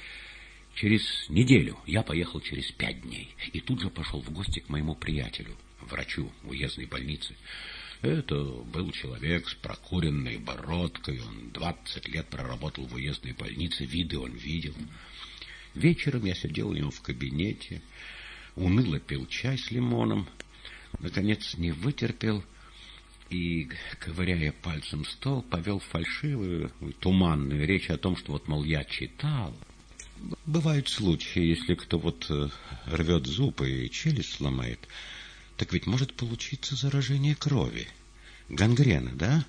через неделю. Я поехал через пять дней и тут же пошел в гости к моему приятелю, врачу уездной больницы. Это был человек с прокуренной бородкой. Он двадцать лет проработал в уездной больнице, виды он видел. Вечером я сидел у него в кабинете, уныло пил чай с лимоном, наконец не вытерпел и, ковыряя пальцем стол, повел фальшивую, туманную речь о том, что вот, мол, я читал. Бывают случаи, если кто вот э, рвет зубы и челюсть сломает, так ведь может получиться заражение крови. Гангрена, да?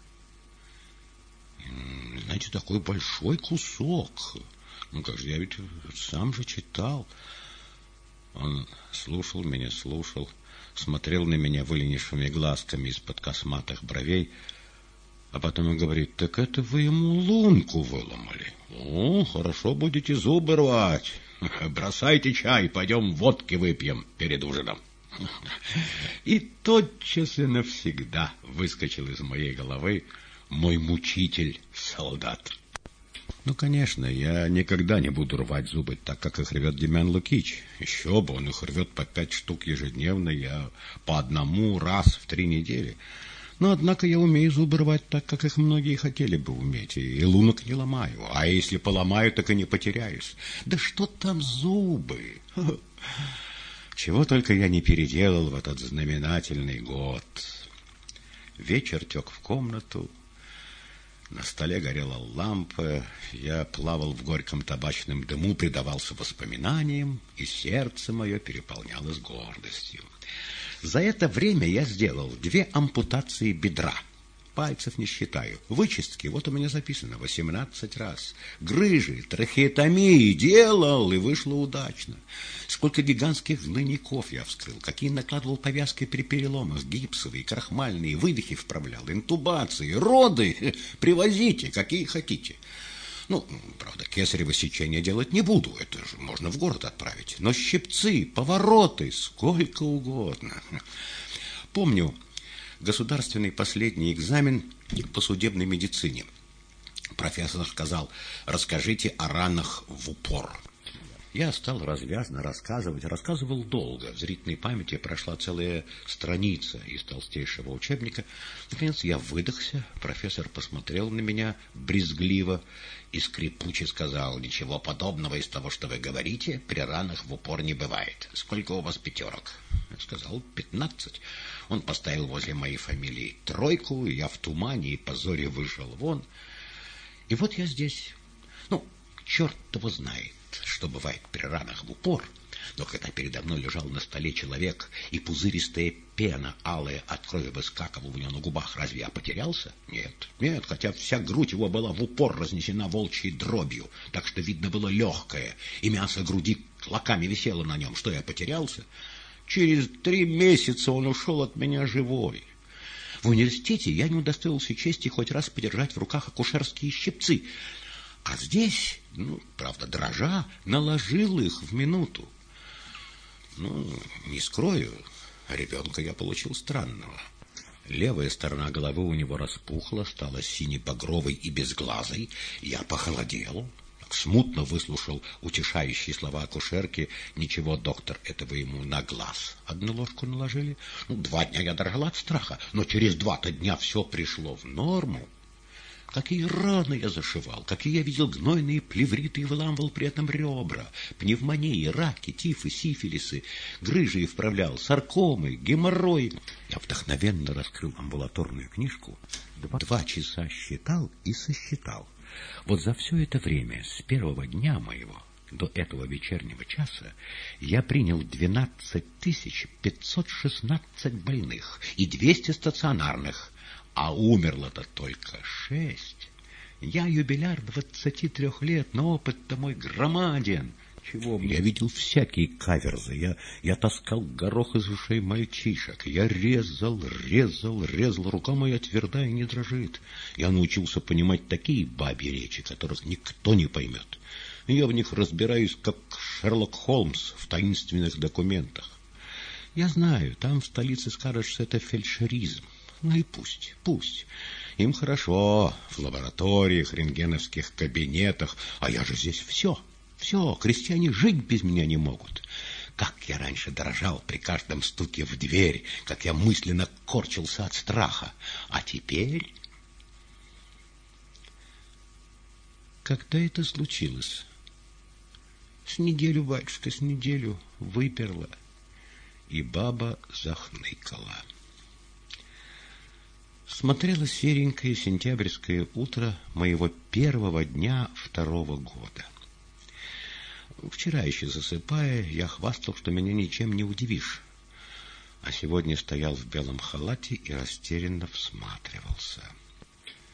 Знаете, такой большой кусок. Ну как же, я ведь сам же читал. Он слушал меня, слушал, смотрел на меня выленившими глазками из-под косматых бровей, а потом он говорит, так это вы ему лунку выломали. О, хорошо будете зубы рвать. Бросайте чай, пойдем водки выпьем перед ужином. И тотчас и навсегда выскочил из моей головы мой мучитель-солдат. Ну, конечно, я никогда не буду рвать зубы так, как их рвет Демян Лукич. Еще бы, он их рвет по пять штук ежедневно, я по одному раз в три недели. Но, однако, я умею зубы рвать так, как их многие хотели бы уметь, и лунок не ломаю. А если поломаю, так и не потеряюсь. Да что там зубы? Чего только я не переделал в этот знаменательный год. Вечер тек в комнату, на столе горела лампа, я плавал в горьком табачном дыму, предавался воспоминаниям, и сердце мое переполнялось гордостью. За это время я сделал две ампутации бедра — Пальцев не считаю. Вычистки, вот у меня записано, 18 раз. Грыжи, трахеотомии делал, и вышло удачно. Сколько гигантских гнойников я вскрыл, какие накладывал повязки при переломах, гипсовые, крахмальные, выдохи вправлял, интубации, роды. Привозите, какие хотите. Ну, правда, кесарево сечение делать не буду, это же можно в город отправить. Но щипцы, повороты, сколько угодно. Помню, государственный последний экзамен по судебной медицине. Профессор сказал, расскажите о ранах в упор. Я стал развязно рассказывать, рассказывал долго. В зрительной памяти прошла целая страница из толстейшего учебника. Наконец я выдохся, профессор посмотрел на меня брезгливо и скрипуче сказал, ничего подобного из того, что вы говорите, при ранах в упор не бывает. Сколько у вас пятерок? Я сказал, пятнадцать. Он поставил возле моей фамилии тройку, я в тумане и позоре вышел вон. И вот я здесь. Ну, черт его знает что бывает при ранах в упор, Но когда передо мной лежал на столе человек, и пузыристая пена алая от крови выскакивала у него на губах, разве я потерялся? Нет, нет, хотя вся грудь его была в упор разнесена волчьей дробью, так что видно было легкое, и мясо груди клоками висело на нем. Что я потерялся? Через три месяца он ушел от меня живой. В университете я не удостоился чести хоть раз подержать в руках акушерские щипцы, а здесь, ну, правда, дрожа, наложил их в минуту. Ну, не скрою, ребенка я получил странного. Левая сторона головы у него распухла, стала сине-багровой и безглазой. Я похолодел, смутно выслушал утешающие слова акушерки. Ничего, доктор, этого ему на глаз. Одну ложку наложили. Ну, два дня я дрожал от страха, но через два-то дня все пришло в норму. Какие раны я зашивал, какие я видел гнойные плевриты и выламывал при этом ребра, пневмонии, раки, тифы, сифилисы, грыжи вправлял, саркомы, геморрой. Я вдохновенно раскрыл амбулаторную книжку, два, два часа считал и сосчитал. Вот за все это время, с первого дня моего до этого вечернего часа, я принял двенадцать тысяч пятьсот шестнадцать больных и двести стационарных, а умерло-то только шесть. Я юбиляр двадцати трех лет, но опыт-то мой громаден. Чего мне? Я видел всякие каверзы. Я, я таскал горох из ушей мальчишек. Я резал, резал, резал. Рука моя твердая не дрожит. Я научился понимать такие бабьи речи, которых никто не поймет. Я в них разбираюсь, как Шерлок Холмс в таинственных документах. Я знаю, там в столице скажешь, что это фельдшеризм. Ну и пусть, пусть. Им хорошо в лабораториях, рентгеновских кабинетах, а я же здесь все, все, крестьяне жить без меня не могут. Как я раньше дрожал при каждом стуке в дверь, как я мысленно корчился от страха. А теперь... Когда это случилось? С неделю, батюшка, с неделю выперла, и баба захныкала. Смотрело серенькое сентябрьское утро моего первого дня второго года. Вчера еще засыпая, я хвастал, что меня ничем не удивишь, а сегодня стоял в белом халате и растерянно всматривался.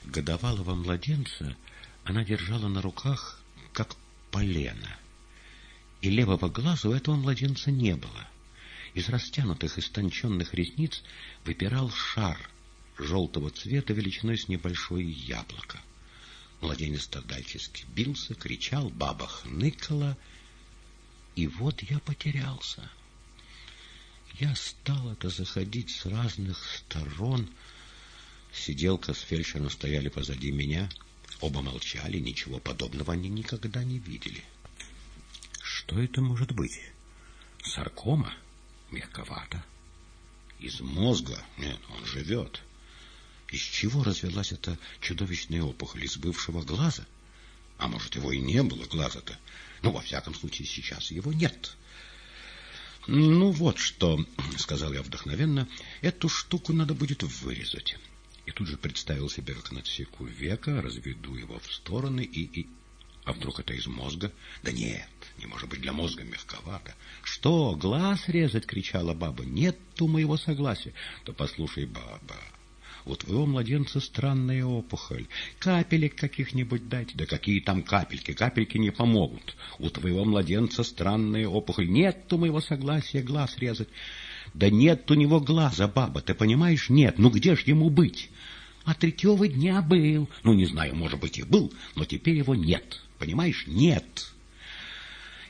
Годовалого младенца она держала на руках, как полено, и левого глаза у этого младенца не было. Из растянутых истонченных ресниц выпирал шар — желтого цвета величиной с небольшое яблоко. Младенец страдальчески бился, кричал, баба хныкала, и вот я потерялся. Я стал это заходить с разных сторон. Сиделка с фельдшером стояли позади меня, оба молчали, ничего подобного они никогда не видели. Что это может быть? Саркома? Мягковато. Из мозга? Нет, он живет. Из чего развелась эта чудовищная опухоль? Из бывшего глаза? А может, его и не было, глаза-то? Ну, во всяком случае, сейчас его нет. Ну, вот что, — сказал я вдохновенно, — эту штуку надо будет вырезать. И тут же представил себе, как надсеку века, разведу его в стороны и... и... А вдруг это из мозга? Да нет, не может быть для мозга мягковато. Что, глаз резать? — кричала баба. Нету моего согласия. Да послушай, баба, у твоего младенца странная опухоль. Капелек каких-нибудь дать. Да какие там капельки? Капельки не помогут. У твоего младенца странная опухоль. Нет у моего согласия глаз резать. Да нет у него глаза, баба, ты понимаешь? Нет. Ну где ж ему быть? А третьего дня был. Ну, не знаю, может быть, и был, но теперь его нет. Понимаешь? Нет.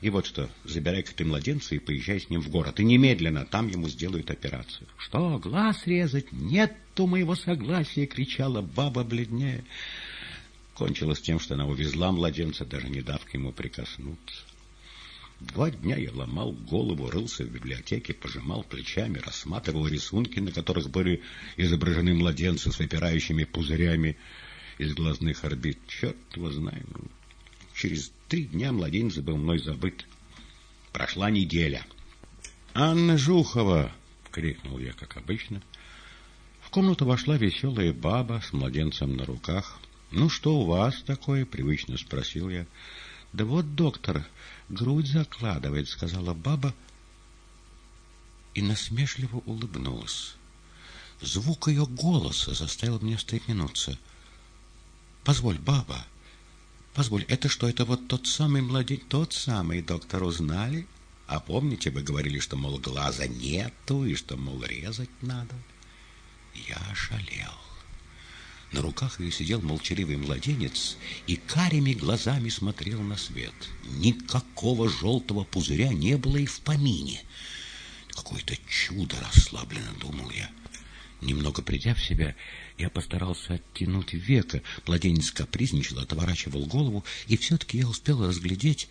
И вот что, забирай-ка ты младенца и поезжай с ним в город. И немедленно там ему сделают операцию. Что, глаз резать? Нету моего согласия, кричала баба бледнее. Кончилось тем, что она увезла младенца, даже не дав к ему прикоснуться. Два дня я ломал голову, рылся в библиотеке, пожимал плечами, рассматривал рисунки, на которых были изображены младенцы с выпирающими пузырями из глазных орбит. Черт его знает, Через три дня младенец был мной забыт. Прошла неделя. «Анна Жухова!» — крикнул я, как обычно. В комнату вошла веселая баба с младенцем на руках. «Ну, что у вас такое?» — привычно спросил я. Да вот доктор грудь закладывает, сказала баба и насмешливо улыбнулась. Звук ее голоса заставил меня встрепенуться. Позволь, баба, позволь, это что, это вот тот самый младенец, тот самый доктор узнали? А помните, вы говорили, что, мол, глаза нету и что, мол, резать надо? Я ошалел. На руках ее сидел молчаливый младенец и карими глазами смотрел на свет. Никакого желтого пузыря не было и в помине. Какое-то чудо расслабленно, думал я. Немного придя в себя, я постарался оттянуть века. Младенец капризничал, отворачивал голову, и все-таки я успел разглядеть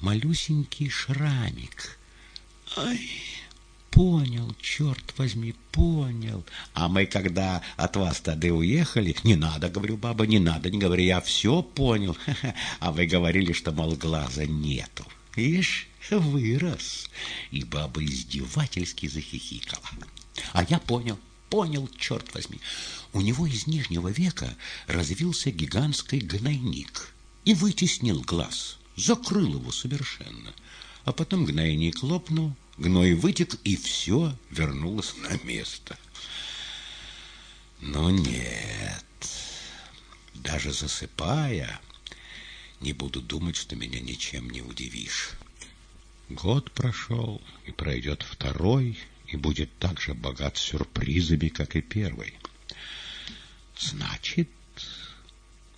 малюсенький шрамик. Ай! Понял, черт возьми, понял. А мы, когда от вас тады уехали, не надо, говорю, баба, не надо, не говори, я все понял. А вы говорили, что, мол, глаза нету. Ишь, вырос. И баба издевательски захихикала. А я понял, понял, черт возьми. У него из нижнего века развился гигантский гнойник и вытеснил глаз, закрыл его совершенно. А потом гнойник лопнул, Гной вытек, и все вернулось на место. Но нет, даже засыпая, не буду думать, что меня ничем не удивишь. Год прошел, и пройдет второй, и будет так же богат сюрпризами, как и первый. Значит,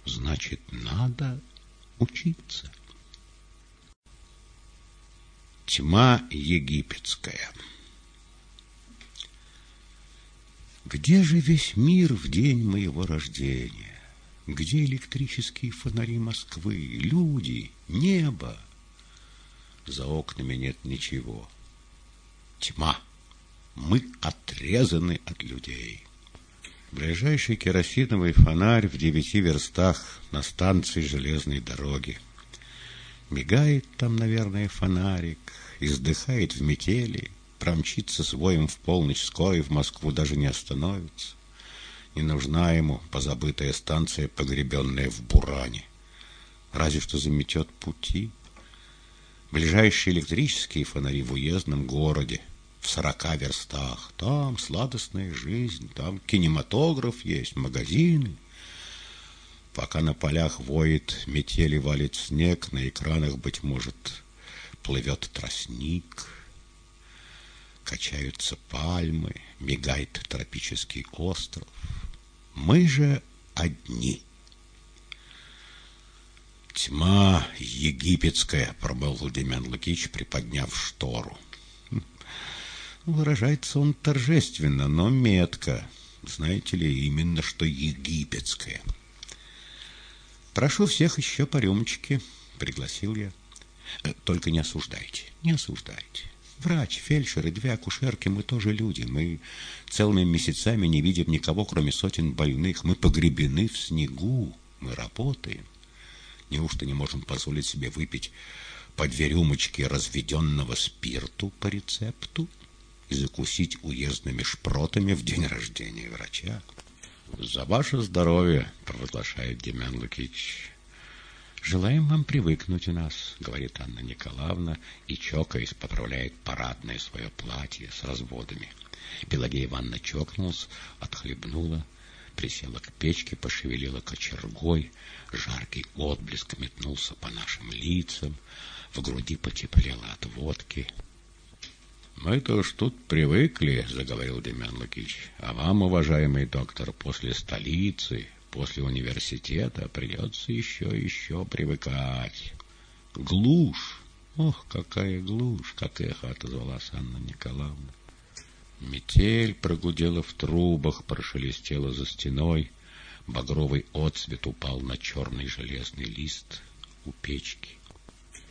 значит, надо учиться. Тьма египетская. Где же весь мир в день моего рождения? Где электрические фонари Москвы, люди, небо? За окнами нет ничего. Тьма. Мы отрезаны от людей. Ближайший керосиновый фонарь в девяти верстах на станции железной дороги. Мигает там, наверное, фонарик, издыхает в метели, промчится с воем в полночь скорой в Москву даже не остановится. Не нужна ему позабытая станция, погребенная в буране. Разве что заметет пути. Ближайшие электрические фонари в уездном городе, в сорока верстах. Там сладостная жизнь, там кинематограф есть, магазины. Пока на полях воет, метели валит снег, на экранах, быть может, плывет тростник, качаются пальмы, мигает тропический остров. Мы же одни. Тьма египетская, промолвил Демян Лукич, приподняв штору. Выражается он торжественно, но метко. Знаете ли, именно что египетская. Прошу всех еще по рюмочке, пригласил я. Э, только не осуждайте, не осуждайте. Врач, фельдшер и две акушерки, мы тоже люди. Мы целыми месяцами не видим никого, кроме сотен больных. Мы погребены в снегу, мы работаем. Неужто не можем позволить себе выпить по две рюмочки разведенного спирту по рецепту и закусить уездными шпротами в день рождения врача? За ваше здоровье, провозглашает Демян Лукич. Желаем вам привыкнуть у нас, говорит Анна Николаевна, и чокаясь поправляет парадное свое платье с разводами. Пелагея Ивановна чокнулась, отхлебнула, присела к печке, пошевелила кочергой, жаркий отблеск метнулся по нашим лицам, в груди потеплело от водки, мы-то уж тут привыкли, заговорил Демян Лукич. А вам, уважаемый доктор, после столицы, после университета придется еще и еще привыкать. Глушь. Ох, какая глушь, как эхо отозвалась Анна Николаевна. Метель прогудела в трубах, прошелестела за стеной. Багровый отсвет упал на черный железный лист у печки.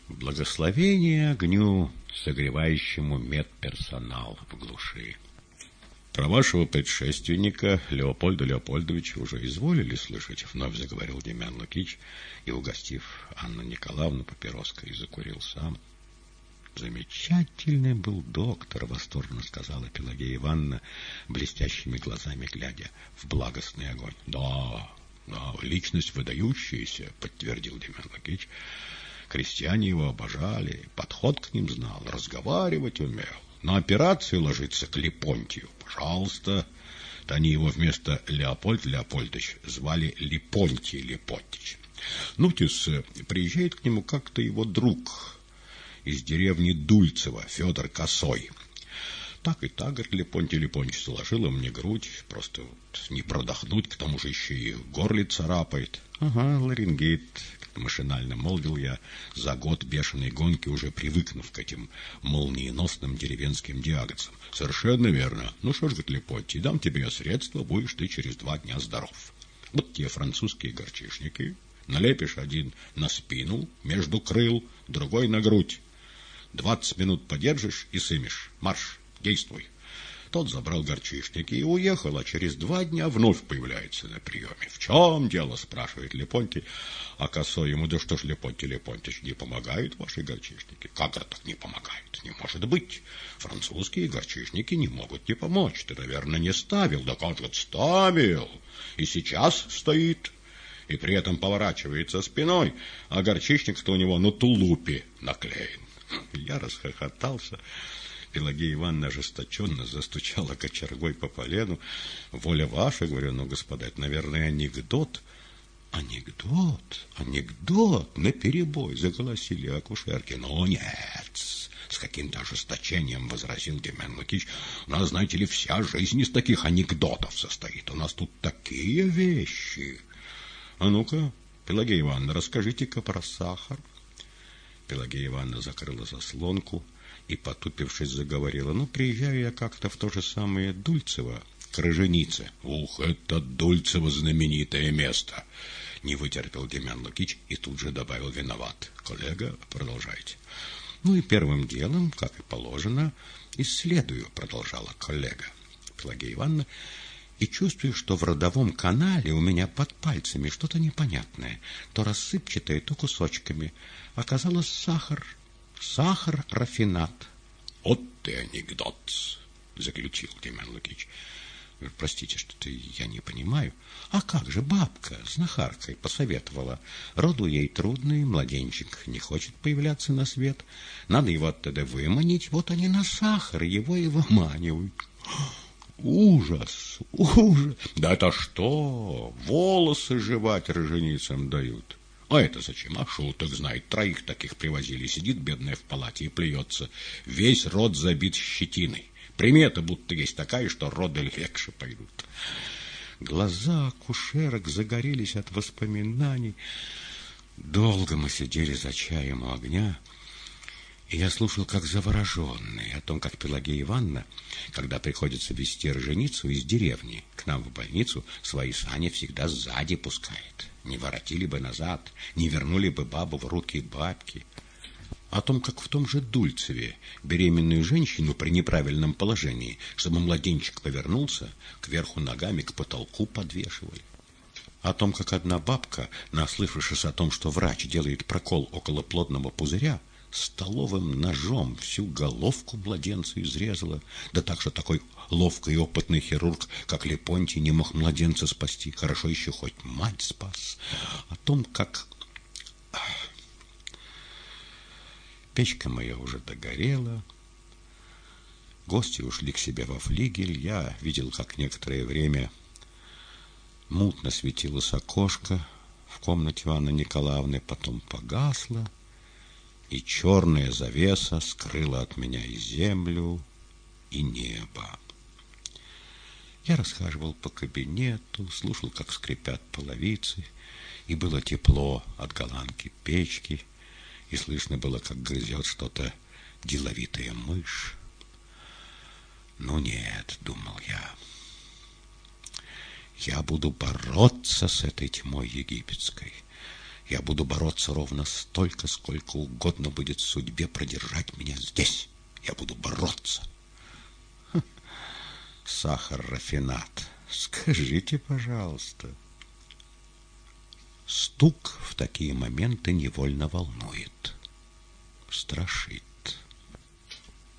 Благословение огню, согревающему медперсонал в глуши. Про вашего предшественника Леопольда Леопольдовича уже изволили слышать, вновь заговорил Демян Лукич и, угостив Анну Николаевну папироской, закурил сам. Замечательный был доктор, восторженно сказала Пелагея Ивановна, блестящими глазами глядя в благостный огонь. Да, да, личность выдающаяся, подтвердил Демян Лукич Крестьяне его обожали, подход к ним знал, разговаривать умел. На операцию ложиться к Липонтию, пожалуйста. Они его вместо Леопольд Леопольдович звали Липонтий Липонтич. Ну, тис, приезжает к нему как-то его друг из деревни Дульцева, Федор Косой. Так и так, говорит, Лепонтий Лепонтич заложила мне грудь, просто вот не продохнуть, к тому же еще и горле царапает. Ага, ларингит, машинально молвил я, за год бешеной гонки уже привыкнув к этим молниеносным деревенским диагнозам. Совершенно верно. Ну что ж, говорит Лепонтий, дам тебе средства, будешь ты через два дня здоров. Вот те французские горчишники, налепишь один на спину, между крыл, другой на грудь. Двадцать минут подержишь и сымешь. Марш, действуй. Тот забрал горчишники и уехал, а через два дня вновь появляется на приеме. «В чем дело?» – спрашивает Лепонтий. А косой ему, да что ж, Лепонтий Лепонтич, не помогают ваши горчишники? Как это не помогают? Не может быть. Французские горчишники не могут не помочь. Ты, наверное, не ставил. Да как же ставил? И сейчас стоит и при этом поворачивается спиной, а горчичник-то у него на тулупе наклеен. Я расхохотался. Пелагея Ивановна ожесточенно застучала кочергой по полену. «Воля ваша, — говорю, — ну, господа, это, наверное, анекдот». «Анекдот, анекдот, наперебой!» — заголосили акушерки. «Ну, нет!» — с каким-то ожесточением возразил Демен Лукич. «У нас, знаете ли, вся жизнь из таких анекдотов состоит. У нас тут такие вещи!» «А ну-ка, Пелагея Ивановна, расскажите-ка про сахар». Пелагея Ивановна закрыла заслонку и, потупившись, заговорила. «Ну, приезжаю я как-то в то же самое Дульцево, к Роженице». «Ух, это Дульцево знаменитое место!» Не вытерпел Демян Лукич и тут же добавил «виноват». «Коллега, продолжайте». «Ну и первым делом, как и положено, исследую», — продолжала коллега. Пелагея Ивановна и чувствую, что в родовом канале у меня под пальцами что-то непонятное, то рассыпчатое, то кусочками. Оказалось сахар, сахар-рафинат. — Вот ты анекдот, — заключил Демян Лукич. — Простите, что-то я не понимаю. А как же бабка знахаркой посоветовала? Роду ей трудный, младенчик не хочет появляться на свет. Надо его оттуда выманить, вот они на сахар его и выманивают. Ужас, ужас! Да это что? Волосы жевать роженицам дают. А это зачем? А шуток знает. Троих таких привозили. Сидит бедная в палате и плюется. Весь рот забит щетиной. Примета будто есть такая, что роды легче пойдут. Глаза акушерок загорелись от воспоминаний. Долго мы сидели за чаем у огня, и я слушал, как завороженный, о том, как Пелагея Ивановна, когда приходится везти роженицу из деревни к нам в больницу, свои сани всегда сзади пускает. Не воротили бы назад, не вернули бы бабу в руки бабки. О том, как в том же Дульцеве беременную женщину при неправильном положении, чтобы младенчик повернулся, кверху ногами к потолку подвешивали о том, как одна бабка, наслышавшись о том, что врач делает прокол около плодного пузыря, столовым ножом всю головку младенца изрезала, да так, что такой ловкий и опытный хирург, как Лепонтий, не мог младенца спасти. Хорошо еще хоть мать спас. О том, как... Печка моя уже догорела, гости ушли к себе во флигель, я видел, как некоторое время мутно светилось окошко в комнате Анны Николаевны, потом погасло, и черная завеса скрыла от меня и землю, и небо. Я расхаживал по кабинету, слушал, как скрипят половицы, и было тепло от голландки печки, и слышно было, как грызет что-то деловитая мышь. Ну нет, думал я, я буду бороться с этой тьмой египетской. Я буду бороться ровно столько, сколько угодно будет судьбе продержать меня здесь. Я буду бороться. Сахар, рафинат. Скажите, пожалуйста. Стук в такие моменты невольно волнует, страшит.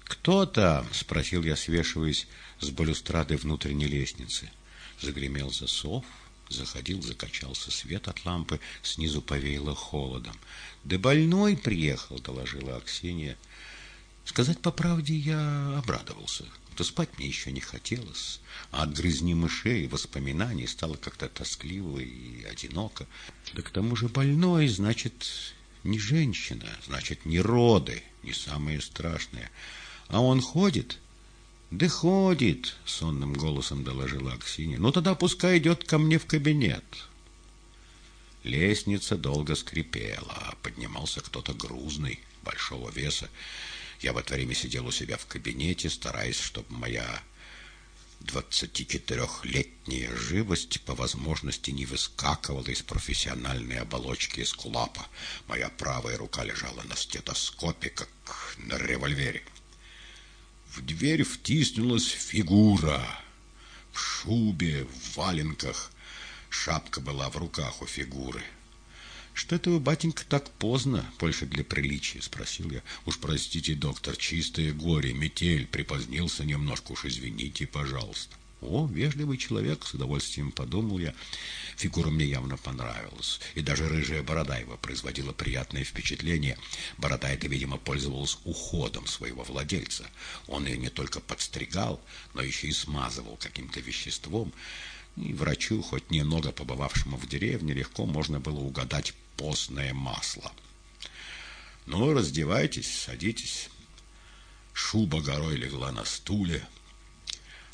«Кто там?» — спросил я, свешиваясь с балюстрады внутренней лестницы. Загремел засов, Заходил, закачался свет от лампы, снизу повеяло холодом. «Да больной приехал», — доложила Аксинья. Сказать по правде, я обрадовался. То спать мне еще не хотелось, а от грызни мышей и воспоминаний стало как-то тоскливо и одиноко. Да к тому же больной, значит, не женщина, значит, не роды, не самое страшное. А он ходит? Да ходит, сонным голосом доложила Аксинья. Ну тогда пускай идет ко мне в кабинет. Лестница долго скрипела, поднимался кто-то грузный, большого веса. Я в это время сидел у себя в кабинете, стараясь, чтобы моя двадцатичетырехлетняя живость по возможности не выскакивала из профессиональной оболочки эскулапа. Моя правая рука лежала на стетоскопе, как на револьвере. В дверь втиснулась фигура в шубе, в валенках. Шапка была в руках у фигуры. «Что это вы, батенька, так поздно, больше для приличия?» — спросил я. «Уж простите, доктор, чистое горе, метель, припозднился немножко, уж извините, пожалуйста». «О, вежливый человек!» — с удовольствием подумал я. Фигура мне явно понравилась, и даже рыжая борода его производила приятное впечатление. Борода эта, видимо, пользовалась уходом своего владельца. Он ее не только подстригал, но еще и смазывал каким-то веществом. И врачу, хоть немного побывавшему в деревне, легко можно было угадать постное масло. Ну, раздевайтесь, садитесь. Шуба горой легла на стуле.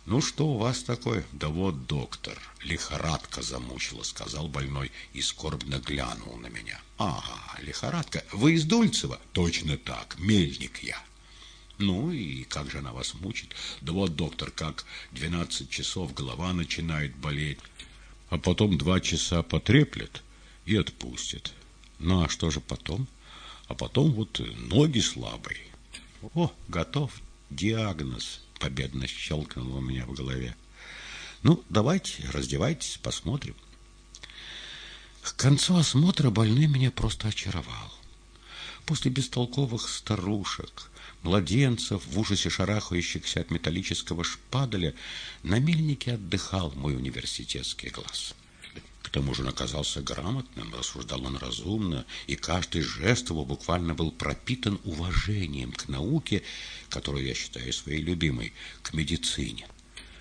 Ну, что у вас такое? Да вот, доктор, лихорадка замучила, сказал больной и скорбно глянул на меня. Ага, лихорадка. Вы из Дульцева? Точно так, мельник я. Ну и как же она вас мучит? Да вот, доктор, как двенадцать часов голова начинает болеть, а потом два часа потреплет, и отпустит. Ну а что же потом? А потом вот ноги слабые. О, готов диагноз, победно щелкнул у меня в голове. Ну, давайте, раздевайтесь, посмотрим. К концу осмотра больной меня просто очаровал. После бестолковых старушек, младенцев, в ужасе шарахающихся от металлического шпаделя, на мельнике отдыхал мой университетский глаз. К тому же он оказался грамотным, рассуждал он разумно, и каждый жест его буквально был пропитан уважением к науке, которую я считаю своей любимой, к медицине.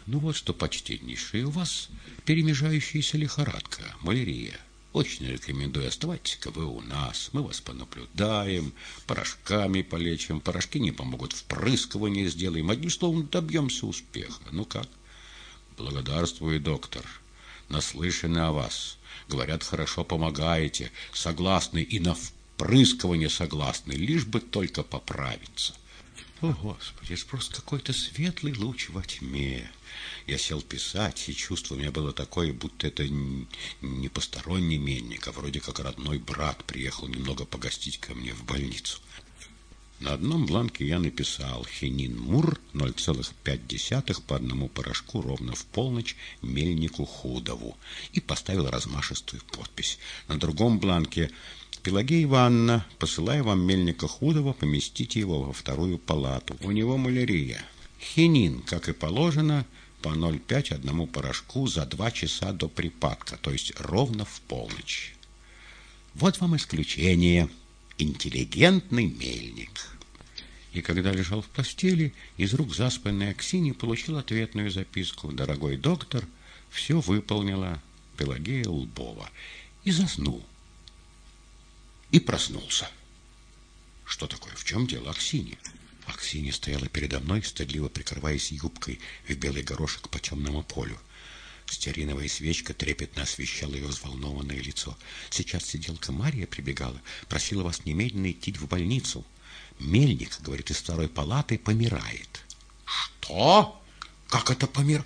Ну вот что, почтеннейший, у вас перемежающаяся лихорадка, малярия. Очень рекомендую, оставайтесь-ка вы у нас, мы вас понаблюдаем, порошками полечим, порошки не помогут, впрыскивание сделаем, одним словом, добьемся успеха. Ну как? Благодарствую, доктор наслышаны о вас. Говорят, хорошо помогаете, согласны и на впрыскивание согласны, лишь бы только поправиться. О, Господи, это просто какой-то светлый луч во тьме. Я сел писать, и чувство у меня было такое, будто это не посторонний мельник, а вроде как родной брат приехал немного погостить ко мне в больницу. На одном бланке я написал «Хинин Мур 0,5 по одному порошку ровно в полночь мельнику Худову» и поставил размашистую подпись. На другом бланке «Пелагея Ивановна, посылаю вам мельника Худова, поместите его во вторую палату. У него малярия. Хинин, как и положено, по 0,5 одному порошку за два часа до припадка, то есть ровно в полночь. Вот вам исключение» интеллигентный мельник. И когда лежал в постели, из рук заспанной Аксини получил ответную записку. «Дорогой доктор, все выполнила Пелагея Лбова». И заснул. И проснулся. Что такое? В чем дело, Аксинья? Аксинья стояла передо мной, стыдливо прикрываясь юбкой в белый горошек по темному полю. Стериновая свечка трепетно освещала ее взволнованное лицо. Сейчас сиделка Мария прибегала, просила вас немедленно идти в больницу. Мельник, говорит, из второй палаты помирает. Что? Как это помир?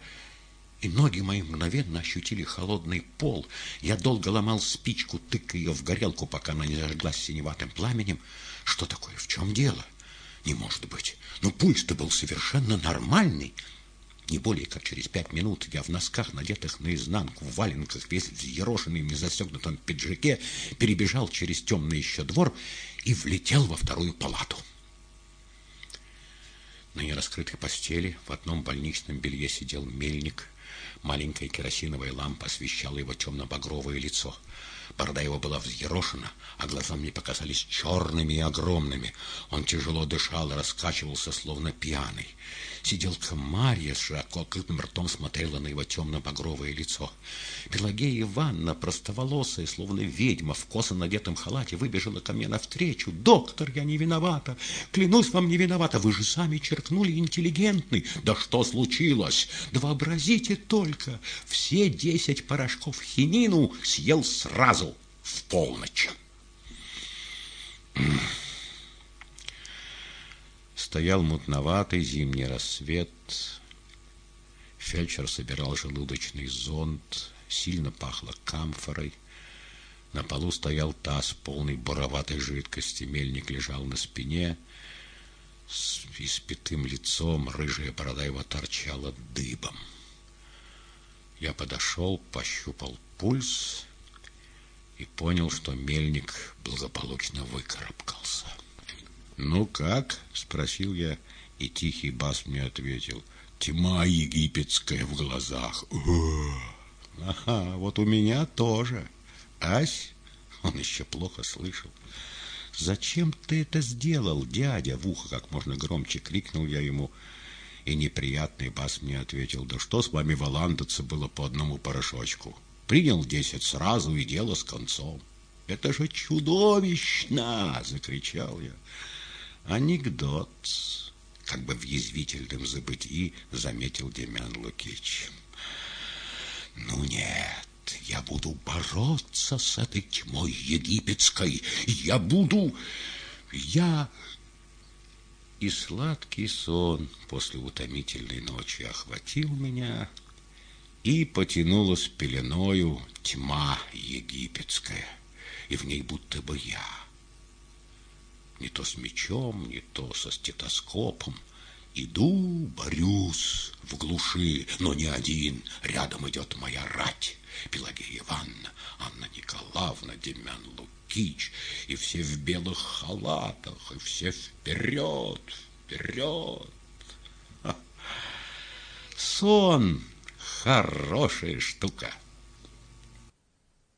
И ноги мои мгновенно ощутили холодный пол. Я долго ломал спичку, тыкая ее в горелку, пока она не зажглась синеватым пламенем. Что такое? В чем дело? Не может быть. Но ну, пульс-то был совершенно нормальный. Не более как через пять минут я в носках, надетых наизнанку, в валенках, весь взъерошенный в незастегнутом пиджаке, перебежал через темный еще двор и влетел во вторую палату. На нераскрытой постели в одном больничном белье сидел мельник, Маленькая керосиновая лампа освещала его темно-багровое лицо. Борода его была взъерошена, а глаза мне показались черными и огромными. Он тяжело дышал и раскачивался, словно пьяный. Сиделка Марья с широко открытым ртом смотрела на его темно-багровое лицо. Пелагея Ивановна, простоволосая, словно ведьма, в косо надетом халате, выбежала ко мне навстречу. «Доктор, я не виновата! Клянусь вам, не виновата! Вы же сами черкнули интеллигентный! Да что случилось? Да вообразите только! Все десять порошков хинину съел сразу в полночь!» Стоял мутноватый зимний рассвет. Фельдшер собирал желудочный зонд. Сильно пахло камфорой. На полу стоял таз, полный буроватой жидкости. Мельник лежал на спине. С испитым лицом рыжая борода его торчала дыбом. Я подошел, пощупал пульс и понял, что мельник благополучно выкарабкался. «Ну как?» — спросил я, и тихий бас мне ответил. «Тьма египетская в глазах». «Ага, вот у меня тоже. Ась?» Он еще плохо слышал. «Зачем ты это сделал, дядя?» В ухо как можно громче крикнул я ему. И неприятный бас мне ответил. «Да что с вами валандаться было по одному порошочку? Принял десять сразу, и дело с концом». «Это же чудовищно!» — закричал я. Анекдот, как бы в язвительном забытии заметил Демян Лукич. Ну нет, я буду бороться с этой тьмой египетской. Я буду... Я... И сладкий сон после утомительной ночи охватил меня, и потянулась пеленою тьма египетская, и в ней будто бы я — не то с мечом, не то со стетоскопом. Иду, борюсь в глуши, но не один. Рядом идет моя рать. Пелагея Ивановна, Анна Николаевна, Демян Лукич, и все в белых халатах, и все вперед, вперед. Сон — хорошая штука.